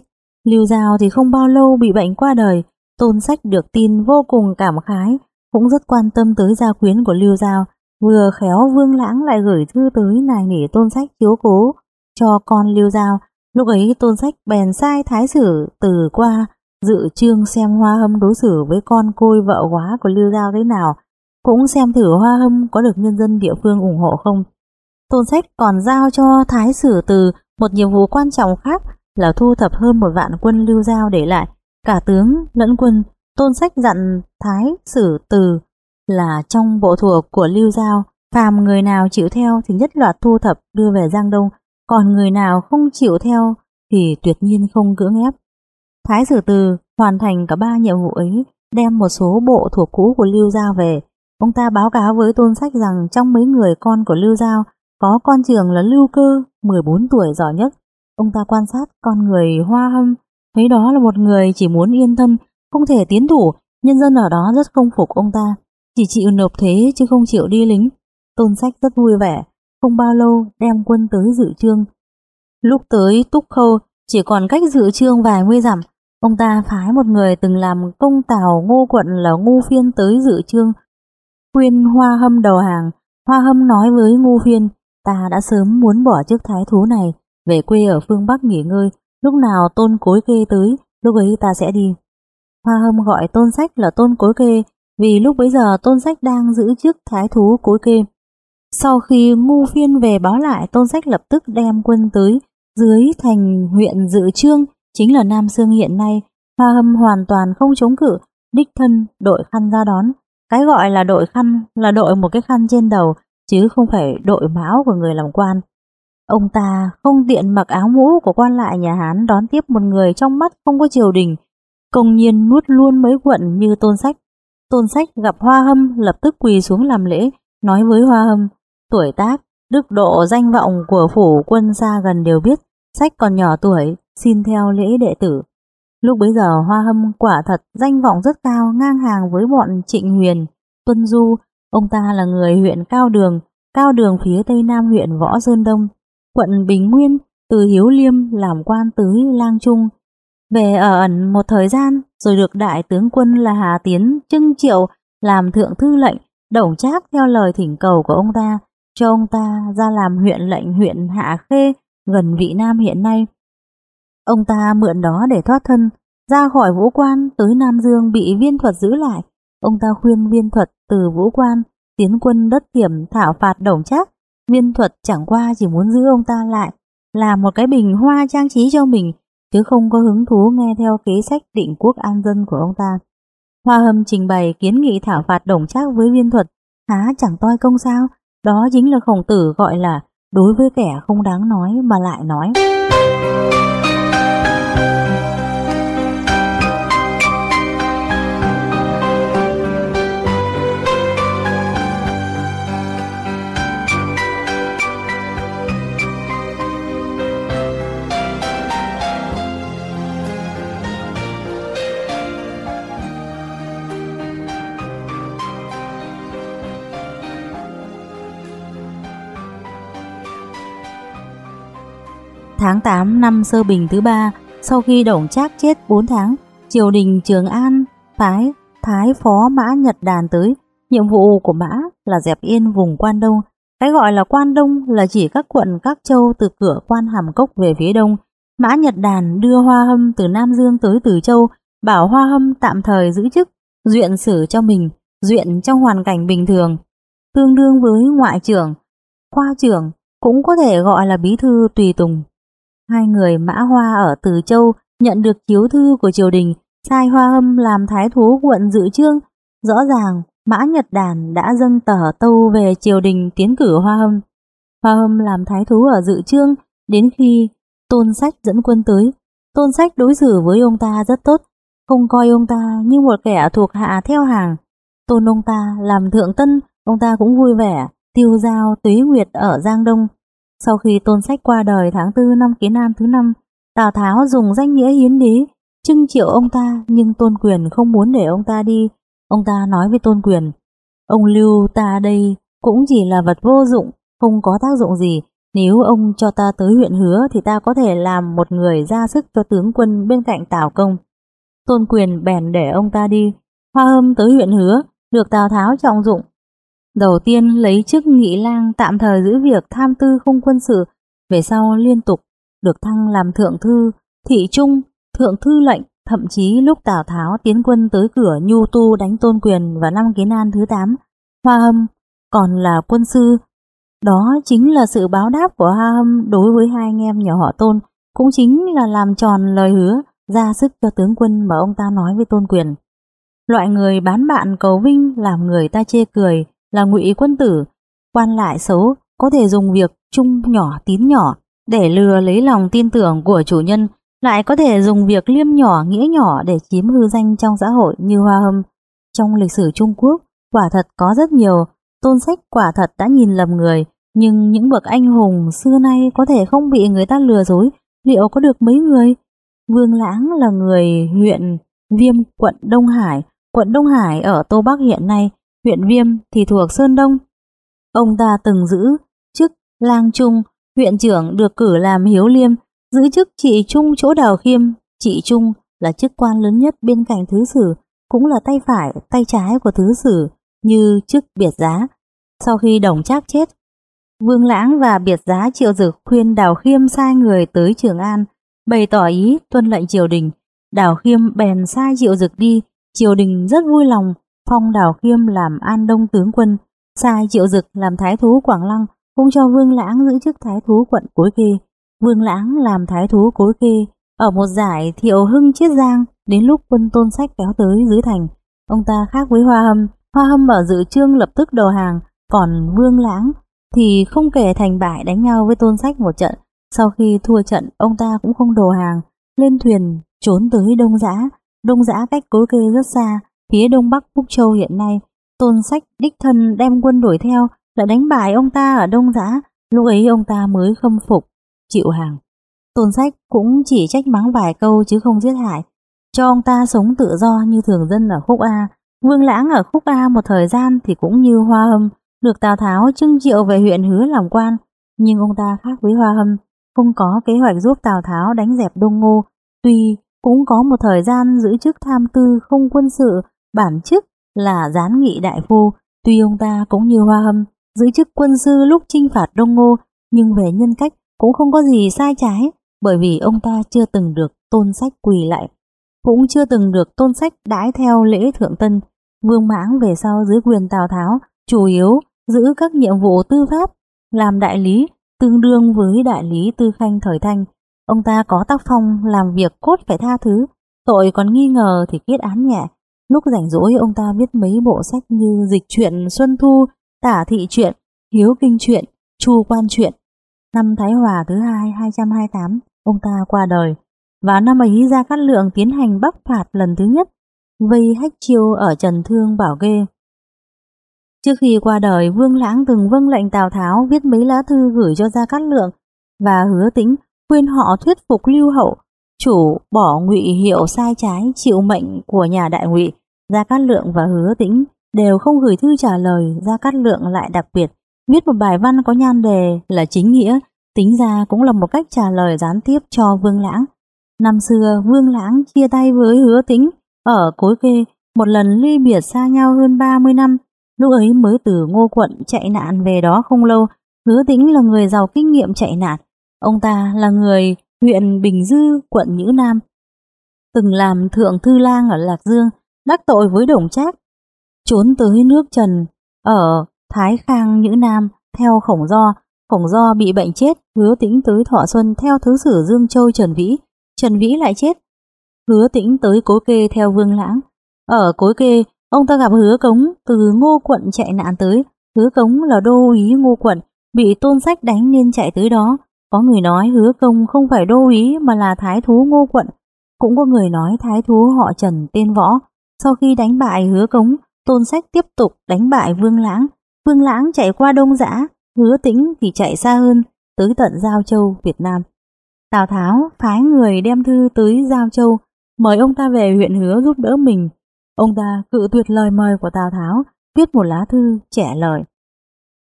Lưu Giao thì không bao lâu bị bệnh qua đời, Tôn Sách được tin vô cùng cảm khái, cũng rất quan tâm tới gia quyến của Lưu Giao, Vừa khéo Vương Lãng lại gửi thư tới nài nỉ tôn sách chiếu cố cho con Lưu Giao. Lúc ấy tôn sách bèn sai thái sử từ qua dự trương xem hoa hâm đối xử với con côi vợ quá của Lưu Giao thế nào, cũng xem thử hoa hâm có được nhân dân địa phương ủng hộ không. Tôn sách còn giao cho thái sử từ một nhiệm vụ quan trọng khác là thu thập hơn một vạn quân Lưu Giao để lại, cả tướng lẫn quân. Tôn sách dặn thái sử từ là trong bộ thuộc của Lưu Giao, phàm người nào chịu theo thì nhất loạt thu thập đưa về Giang Đông, còn người nào không chịu theo thì tuyệt nhiên không cưỡng ép. Thái sử từ hoàn thành cả ba nhiệm vụ ấy, đem một số bộ thuộc cũ của Lưu Giao về. Ông ta báo cáo với Tôn Sách rằng trong mấy người con của Lưu Giao có con trường là Lưu Cơ, 14 tuổi giỏi nhất. Ông ta quan sát con người hoa hâm, thấy đó là một người chỉ muốn yên thân, không thể tiến thủ, nhân dân ở đó rất không phục ông ta, chỉ chịu nộp thế chứ không chịu đi lính. Tôn Sách rất vui vẻ, không bao lâu đem quân tới dự trương. Lúc tới Túc Khâu chỉ còn cách dự trương vài mươi dặm, ông ta phái một người từng làm công tào ngô quận là ngu phiên tới dự trương. Khuyên Hoa Hâm đầu hàng, Hoa Hâm nói với ngu phiên, ta đã sớm muốn bỏ chiếc thái thú này, về quê ở phương Bắc nghỉ ngơi, lúc nào tôn cối kê tới, lúc ấy ta sẽ đi. Hoa Hâm gọi tôn sách là tôn cối kê, vì lúc bấy giờ tôn sách đang giữ chiếc thái thú cối kê. Sau khi ngu phiên về báo lại, tôn sách lập tức đem quân tới dưới thành huyện dự trương, chính là Nam Sương hiện nay, Hoa Hâm hoàn toàn không chống cự, đích thân đội khăn ra đón. Cái gọi là đội khăn là đội một cái khăn trên đầu, chứ không phải đội mão của người làm quan. Ông ta không tiện mặc áo mũ của quan lại nhà Hán đón tiếp một người trong mắt không có triều đình, công nhiên nuốt luôn mấy quận như tôn sách. Tôn sách gặp Hoa Hâm lập tức quỳ xuống làm lễ, nói với Hoa Hâm, tuổi tác, đức độ danh vọng của phủ quân xa gần đều biết, sách còn nhỏ tuổi, xin theo lễ đệ tử. Lúc bấy giờ Hoa Hâm quả thật danh vọng rất cao ngang hàng với bọn Trịnh Huyền, Tuân Du, ông ta là người huyện Cao Đường, Cao Đường phía tây nam huyện Võ Sơn Đông, quận Bình Nguyên, từ Hiếu Liêm làm quan tới Lang Trung. Về ở ẩn một thời gian, rồi được đại tướng quân là Hà Tiến trưng triệu làm thượng thư lệnh, đổng trác theo lời thỉnh cầu của ông ta, cho ông ta ra làm huyện lệnh huyện Hạ Khê, gần vị Nam hiện nay. Ông ta mượn đó để thoát thân, ra khỏi vũ quan tới Nam Dương bị viên thuật giữ lại. Ông ta khuyên viên thuật từ vũ quan tiến quân đất hiểm thảo phạt đồng trác Viên thuật chẳng qua chỉ muốn giữ ông ta lại, làm một cái bình hoa trang trí cho mình, chứ không có hứng thú nghe theo kế sách định quốc an dân của ông ta. Hoa hâm trình bày kiến nghị thảo phạt đồng trác với viên thuật, há chẳng toi công sao, đó chính là khổng tử gọi là đối với kẻ không đáng nói mà lại nói. Tháng 8 năm Sơ Bình thứ ba, sau khi đổng Trác chết 4 tháng, triều đình Trường An phái Thái Phó Mã Nhật Đàn tới. Nhiệm vụ của Mã là dẹp yên vùng Quan Đông. Cái gọi là Quan Đông là chỉ các quận các châu từ cửa Quan Hàm Cốc về phía đông. Mã Nhật Đàn đưa Hoa Hâm từ Nam Dương tới Từ Châu, bảo Hoa Hâm tạm thời giữ chức, duyện xử cho mình, duyện trong hoàn cảnh bình thường, tương đương với ngoại trưởng, khoa trưởng, cũng có thể gọi là bí thư tùy tùng. Hai người Mã Hoa ở Từ Châu nhận được chiếu thư của triều đình, sai Hoa Hâm làm thái thú quận dự trương. Rõ ràng Mã Nhật Đàn đã dâng tờ tâu về triều đình tiến cử Hoa Hâm. Hoa Hâm làm thái thú ở dự trương đến khi Tôn Sách dẫn quân tới. Tôn Sách đối xử với ông ta rất tốt, không coi ông ta như một kẻ thuộc hạ theo hàng. Tôn ông ta làm thượng tân, ông ta cũng vui vẻ, tiêu giao tuế nguyệt ở Giang Đông. Sau khi tôn sách qua đời tháng 4 năm Kiến An thứ năm, Tào Tháo dùng danh nghĩa hiến đế, trưng triệu ông ta nhưng tôn quyền không muốn để ông ta đi. Ông ta nói với tôn quyền, ông lưu ta đây cũng chỉ là vật vô dụng, không có tác dụng gì. Nếu ông cho ta tới huyện hứa thì ta có thể làm một người ra sức cho tướng quân bên cạnh Tào Công. Tôn quyền bèn để ông ta đi. Hoa hâm tới huyện hứa, được Tào Tháo trọng dụng. Đầu tiên lấy chức nghị lang tạm thời giữ việc tham tư không quân sự, về sau liên tục được thăng làm thượng thư, thị trung, thượng thư lệnh, thậm chí lúc Tào Tháo tiến quân tới cửa Nhu Tu đánh Tôn Quyền vào năm Kiến An thứ 8, Hoa Hâm còn là quân sư. Đó chính là sự báo đáp của Hoa Hâm đối với hai anh em nhỏ họ Tôn, cũng chính là làm tròn lời hứa ra sức cho tướng quân mà ông ta nói với Tôn Quyền. Loại người bán bạn cầu vinh làm người ta chê cười là ngụy quân tử, quan lại xấu có thể dùng việc chung nhỏ tín nhỏ để lừa lấy lòng tin tưởng của chủ nhân, lại có thể dùng việc liêm nhỏ nghĩa nhỏ để chiếm hư danh trong xã hội như hoa hâm. Trong lịch sử Trung Quốc, quả thật có rất nhiều, tôn sách quả thật đã nhìn lầm người, nhưng những bậc anh hùng xưa nay có thể không bị người ta lừa dối, liệu có được mấy người? Vương Lãng là người huyện Viêm quận Đông Hải, quận Đông Hải ở Tô Bắc hiện nay, huyện Viêm thì thuộc Sơn Đông. Ông ta từng giữ chức lang trung, huyện trưởng được cử làm hiếu liêm, giữ chức trị trung chỗ đào khiêm. Trị trung là chức quan lớn nhất bên cạnh thứ sử, cũng là tay phải, tay trái của thứ sử, như chức biệt giá. Sau khi đồng trác chết, Vương Lãng và biệt giá triệu dực khuyên Đào Khiêm sai người tới Trường An, bày tỏ ý tuân lệnh triều đình. Đào Khiêm bèn sai triệu dực đi, triều đình rất vui lòng, phong Đào Khiêm làm an đông tướng quân, sai triệu dực làm thái thú Quảng Lăng, cũng cho Vương Lãng giữ chức thái thú quận Cối Kê. Vương Lãng làm thái thú Cối Kê, ở một giải thiệu hưng chiết giang, đến lúc quân tôn sách kéo tới dưới thành. Ông ta khác với Hoa Hâm, Hoa Hâm ở dự trương lập tức đầu hàng, còn Vương Lãng thì không kể thành bại đánh nhau với tôn sách một trận. Sau khi thua trận, ông ta cũng không đầu hàng, lên thuyền trốn tới Đông Giã. Đông Giã cách Cối Kê rất xa, phía đông bắc Phúc Châu hiện nay. Tôn sách đích thân đem quân đuổi theo, lại đánh bại ông ta ở Đông Giã, lúc ấy ông ta mới khâm phục, chịu hàng. Tôn sách cũng chỉ trách mắng vài câu chứ không giết hại, cho ông ta sống tự do như thường dân ở Khúc A. Vương Lãng ở Khúc A một thời gian thì cũng như Hoa Hâm, được Tào Tháo trưng triệu về huyện hứa làm quan, nhưng ông ta khác với Hoa Hâm, không có kế hoạch giúp Tào Tháo đánh dẹp Đông Ngô, tuy cũng có một thời gian giữ chức tham tư không quân sự, bản chức là gián nghị đại phu, tuy ông ta cũng như Hoa Hâm, giữ chức quân sư lúc chinh phạt Đông Ngô, nhưng về nhân cách cũng không có gì sai trái, bởi vì ông ta chưa từng được tôn sách quỳ lại, cũng chưa từng được tôn sách đãi theo lễ thượng tân. Vương Mãng về sau dưới quyền Tào Tháo, chủ yếu giữ các nhiệm vụ tư pháp, làm đại lý, tương đương với đại lý tư khanh thời thanh. Ông ta có tác phong làm việc cốt phải tha thứ, tội còn nghi ngờ thì kết án nhẹ. Lúc rảnh rỗi ông ta viết mấy bộ sách như Dịch truyện Xuân Thu, Tả thị truyện, Hiếu kinh truyện, Chu quan truyện. Năm Thái Hòa thứ hai 228, ông ta qua đời. Và năm ấy Gia Cát Lượng tiến hành bắc phạt lần thứ nhất, vây hách chiêu ở Trần Thương Bảo Ghê. Trước khi qua đời, Vương Lãng từng vâng lệnh Tào Tháo viết mấy lá thư gửi cho Gia Cát Lượng và hứa tính khuyên họ thuyết phục Lưu Hậu, chủ bỏ ngụy hiệu sai trái chịu mệnh của nhà đại ngụy. Gia Cát Lượng và hứa tĩnh đều không gửi thư trả lời, Gia Cát Lượng lại đặc biệt viết một bài văn có nhan đề là chính nghĩa, tính ra cũng là một cách trả lời gián tiếp cho Vương Lãng. Năm xưa, Vương Lãng chia tay với hứa tĩnh ở Cối Kê, một lần ly biệt xa nhau hơn 30 năm, lúc ấy mới từ ngô quận chạy nạn về đó không lâu, hứa tĩnh là người giàu kinh nghiệm chạy nạn, ông ta là người huyện Bình Dư, quận Nhữ Nam. Từng làm thượng thư lang ở Lạc Dương, đắc tội với đồng trác, trốn tới nước Trần, ở Thái Khang Nhữ Nam, theo khổng do, khổng do bị bệnh chết, hứa tĩnh tới Thọ Xuân theo thứ sử Dương Châu Trần Vĩ, Trần Vĩ lại chết. Hứa tĩnh tới Cối Kê theo Vương Lãng. Ở Cối Kê, ông ta gặp hứa cống từ ngô quận chạy nạn tới, hứa cống là đô úy ngô quận, bị tôn sách đánh nên chạy tới đó. Có người nói hứa công không phải đô úy mà là thái thú ngô quận, cũng có người nói thái thú họ Trần tên Võ. Sau khi đánh bại hứa cống, tôn sách tiếp tục đánh bại Vương Lãng. Vương Lãng chạy qua Đông Giã, hứa tĩnh thì chạy xa hơn, tới tận Giao Châu, Việt Nam. Tào Tháo phái người đem thư tới Giao Châu, mời ông ta về huyện hứa giúp đỡ mình. Ông ta cự tuyệt lời mời của Tào Tháo, viết một lá thư trẻ lời.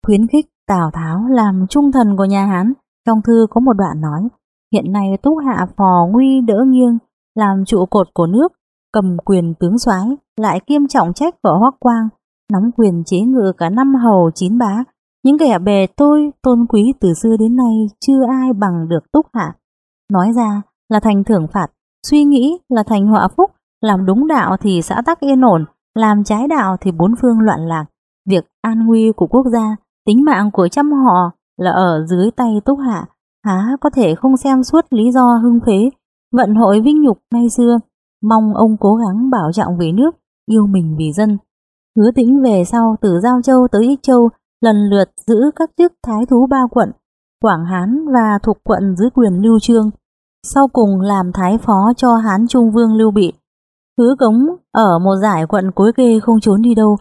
Khuyến khích Tào Tháo làm trung thần của nhà Hán, trong thư có một đoạn nói, hiện nay túc hạ phò nguy đỡ nghiêng, làm trụ cột của nước, cầm quyền tướng soái lại kiêm trọng trách của Hoắc Quang, nắm quyền chế ngự cả năm hầu chín bá. Những kẻ bè tôi tôn quý từ xưa đến nay chưa ai bằng được túc hạ. Nói ra là thành thưởng phạt, suy nghĩ là thành họa phúc, làm đúng đạo thì xã tắc yên ổn, làm trái đạo thì bốn phương loạn lạc. Việc an nguy của quốc gia, tính mạng của trăm họ là ở dưới tay túc hạ, há có thể không xem suốt lý do hưng phế, vận hội vinh nhục nay xưa. Mong ông cố gắng bảo trọng vì nước, yêu mình vì dân. Hứa tĩnh về sau từ Giao Châu tới Ích Châu, lần lượt giữ các chức thái thú ba quận, Quảng Hán và thuộc quận dưới quyền Lưu Trương. Sau cùng làm thái phó cho Hán Trung Vương Lưu Bị. Hứa Cống ở một giải quận cuối kê không trốn đi đâu,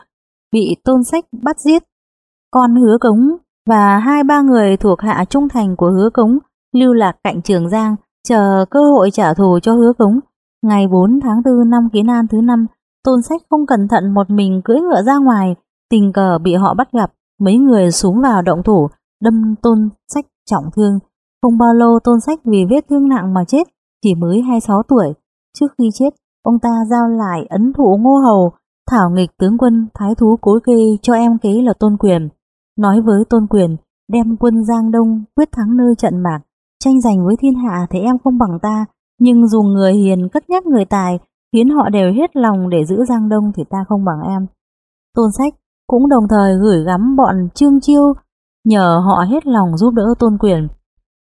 bị tôn sách bắt giết. Con Hứa Cống và hai ba người thuộc hạ trung thành của Hứa Cống lưu lạc cạnh Trường Giang, chờ cơ hội trả thù cho Hứa Cống. Ngày 4 tháng 4 năm kiến an thứ năm, Tôn Sách không cẩn thận một mình cưỡi ngựa ra ngoài, tình cờ bị họ bắt gặp, mấy người xuống vào động thủ, đâm Tôn Sách trọng thương. Không bao lâu Tôn Sách vì vết thương nặng mà chết, chỉ mới 26 tuổi. Trước khi chết, ông ta giao lại ấn thủ ngô hầu, thảo nghịch tướng quân thái thú cối kê cho em kế là Tôn Quyền. Nói với Tôn Quyền, đem quân Giang Đông quyết thắng nơi trận mạc, tranh giành với thiên hạ thì em không bằng ta, nhưng dùng người hiền cất nhắc người tài, khiến họ đều hết lòng để giữ Giang Đông thì ta không bằng em. Tôn Sách cũng đồng thời gửi gắm bọn Trương Chiêu, nhờ họ hết lòng giúp đỡ Tôn Quyền.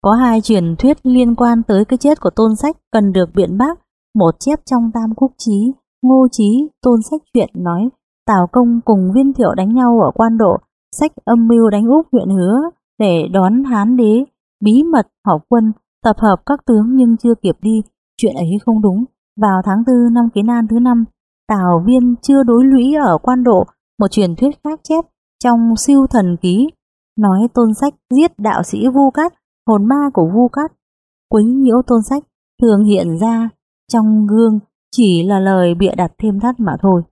Có hai truyền thuyết liên quan tới cái chết của Tôn Sách cần được biện bác, một chép trong Tam Quốc Chí, Ngô Chí, Tôn Sách chuyện nói Tào Công cùng Viên Thiệu đánh nhau ở quan độ, Sách âm mưu đánh úp huyện Hứa để đón Hán đế, bí mật họp quân, tập hợp các tướng nhưng chưa kịp đi, chuyện ấy không đúng. Vào tháng 4 năm Kế Nan thứ năm, Tào Viên chưa đối lũy ở quan độ, một truyền thuyết khác chép trong siêu thần ký, nói tôn sách giết đạo sĩ Vu Cát, hồn ma của Vu Cát. Quấy nhiễu tôn sách thường hiện ra trong gương chỉ là lời bịa đặt thêm thắt mà thôi.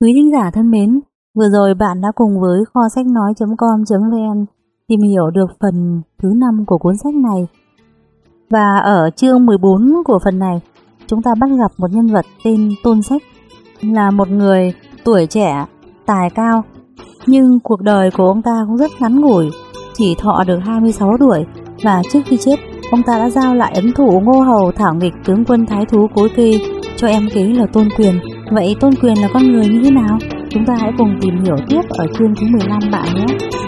Quý thính giả thân mến, vừa rồi bạn đã cùng với kho sách nói.com.vn tìm hiểu được phần thứ 5 của cuốn sách này. Và ở chương 14 của phần này, chúng ta bắt gặp một nhân vật tên Tôn Sách, là một người tuổi trẻ, tài cao, nhưng cuộc đời của ông ta cũng rất ngắn ngủi, chỉ thọ được 26 tuổi và trước khi chết, ông ta đã giao lại ấn thủ ngô hầu thảo nghịch tướng quân thái thú cối kỳ cho em kế là Tôn Quyền. Vậy Tôn Quyền là con người như thế nào? Chúng ta hãy cùng tìm hiểu tiếp ở chương thứ 15 bạn nhé.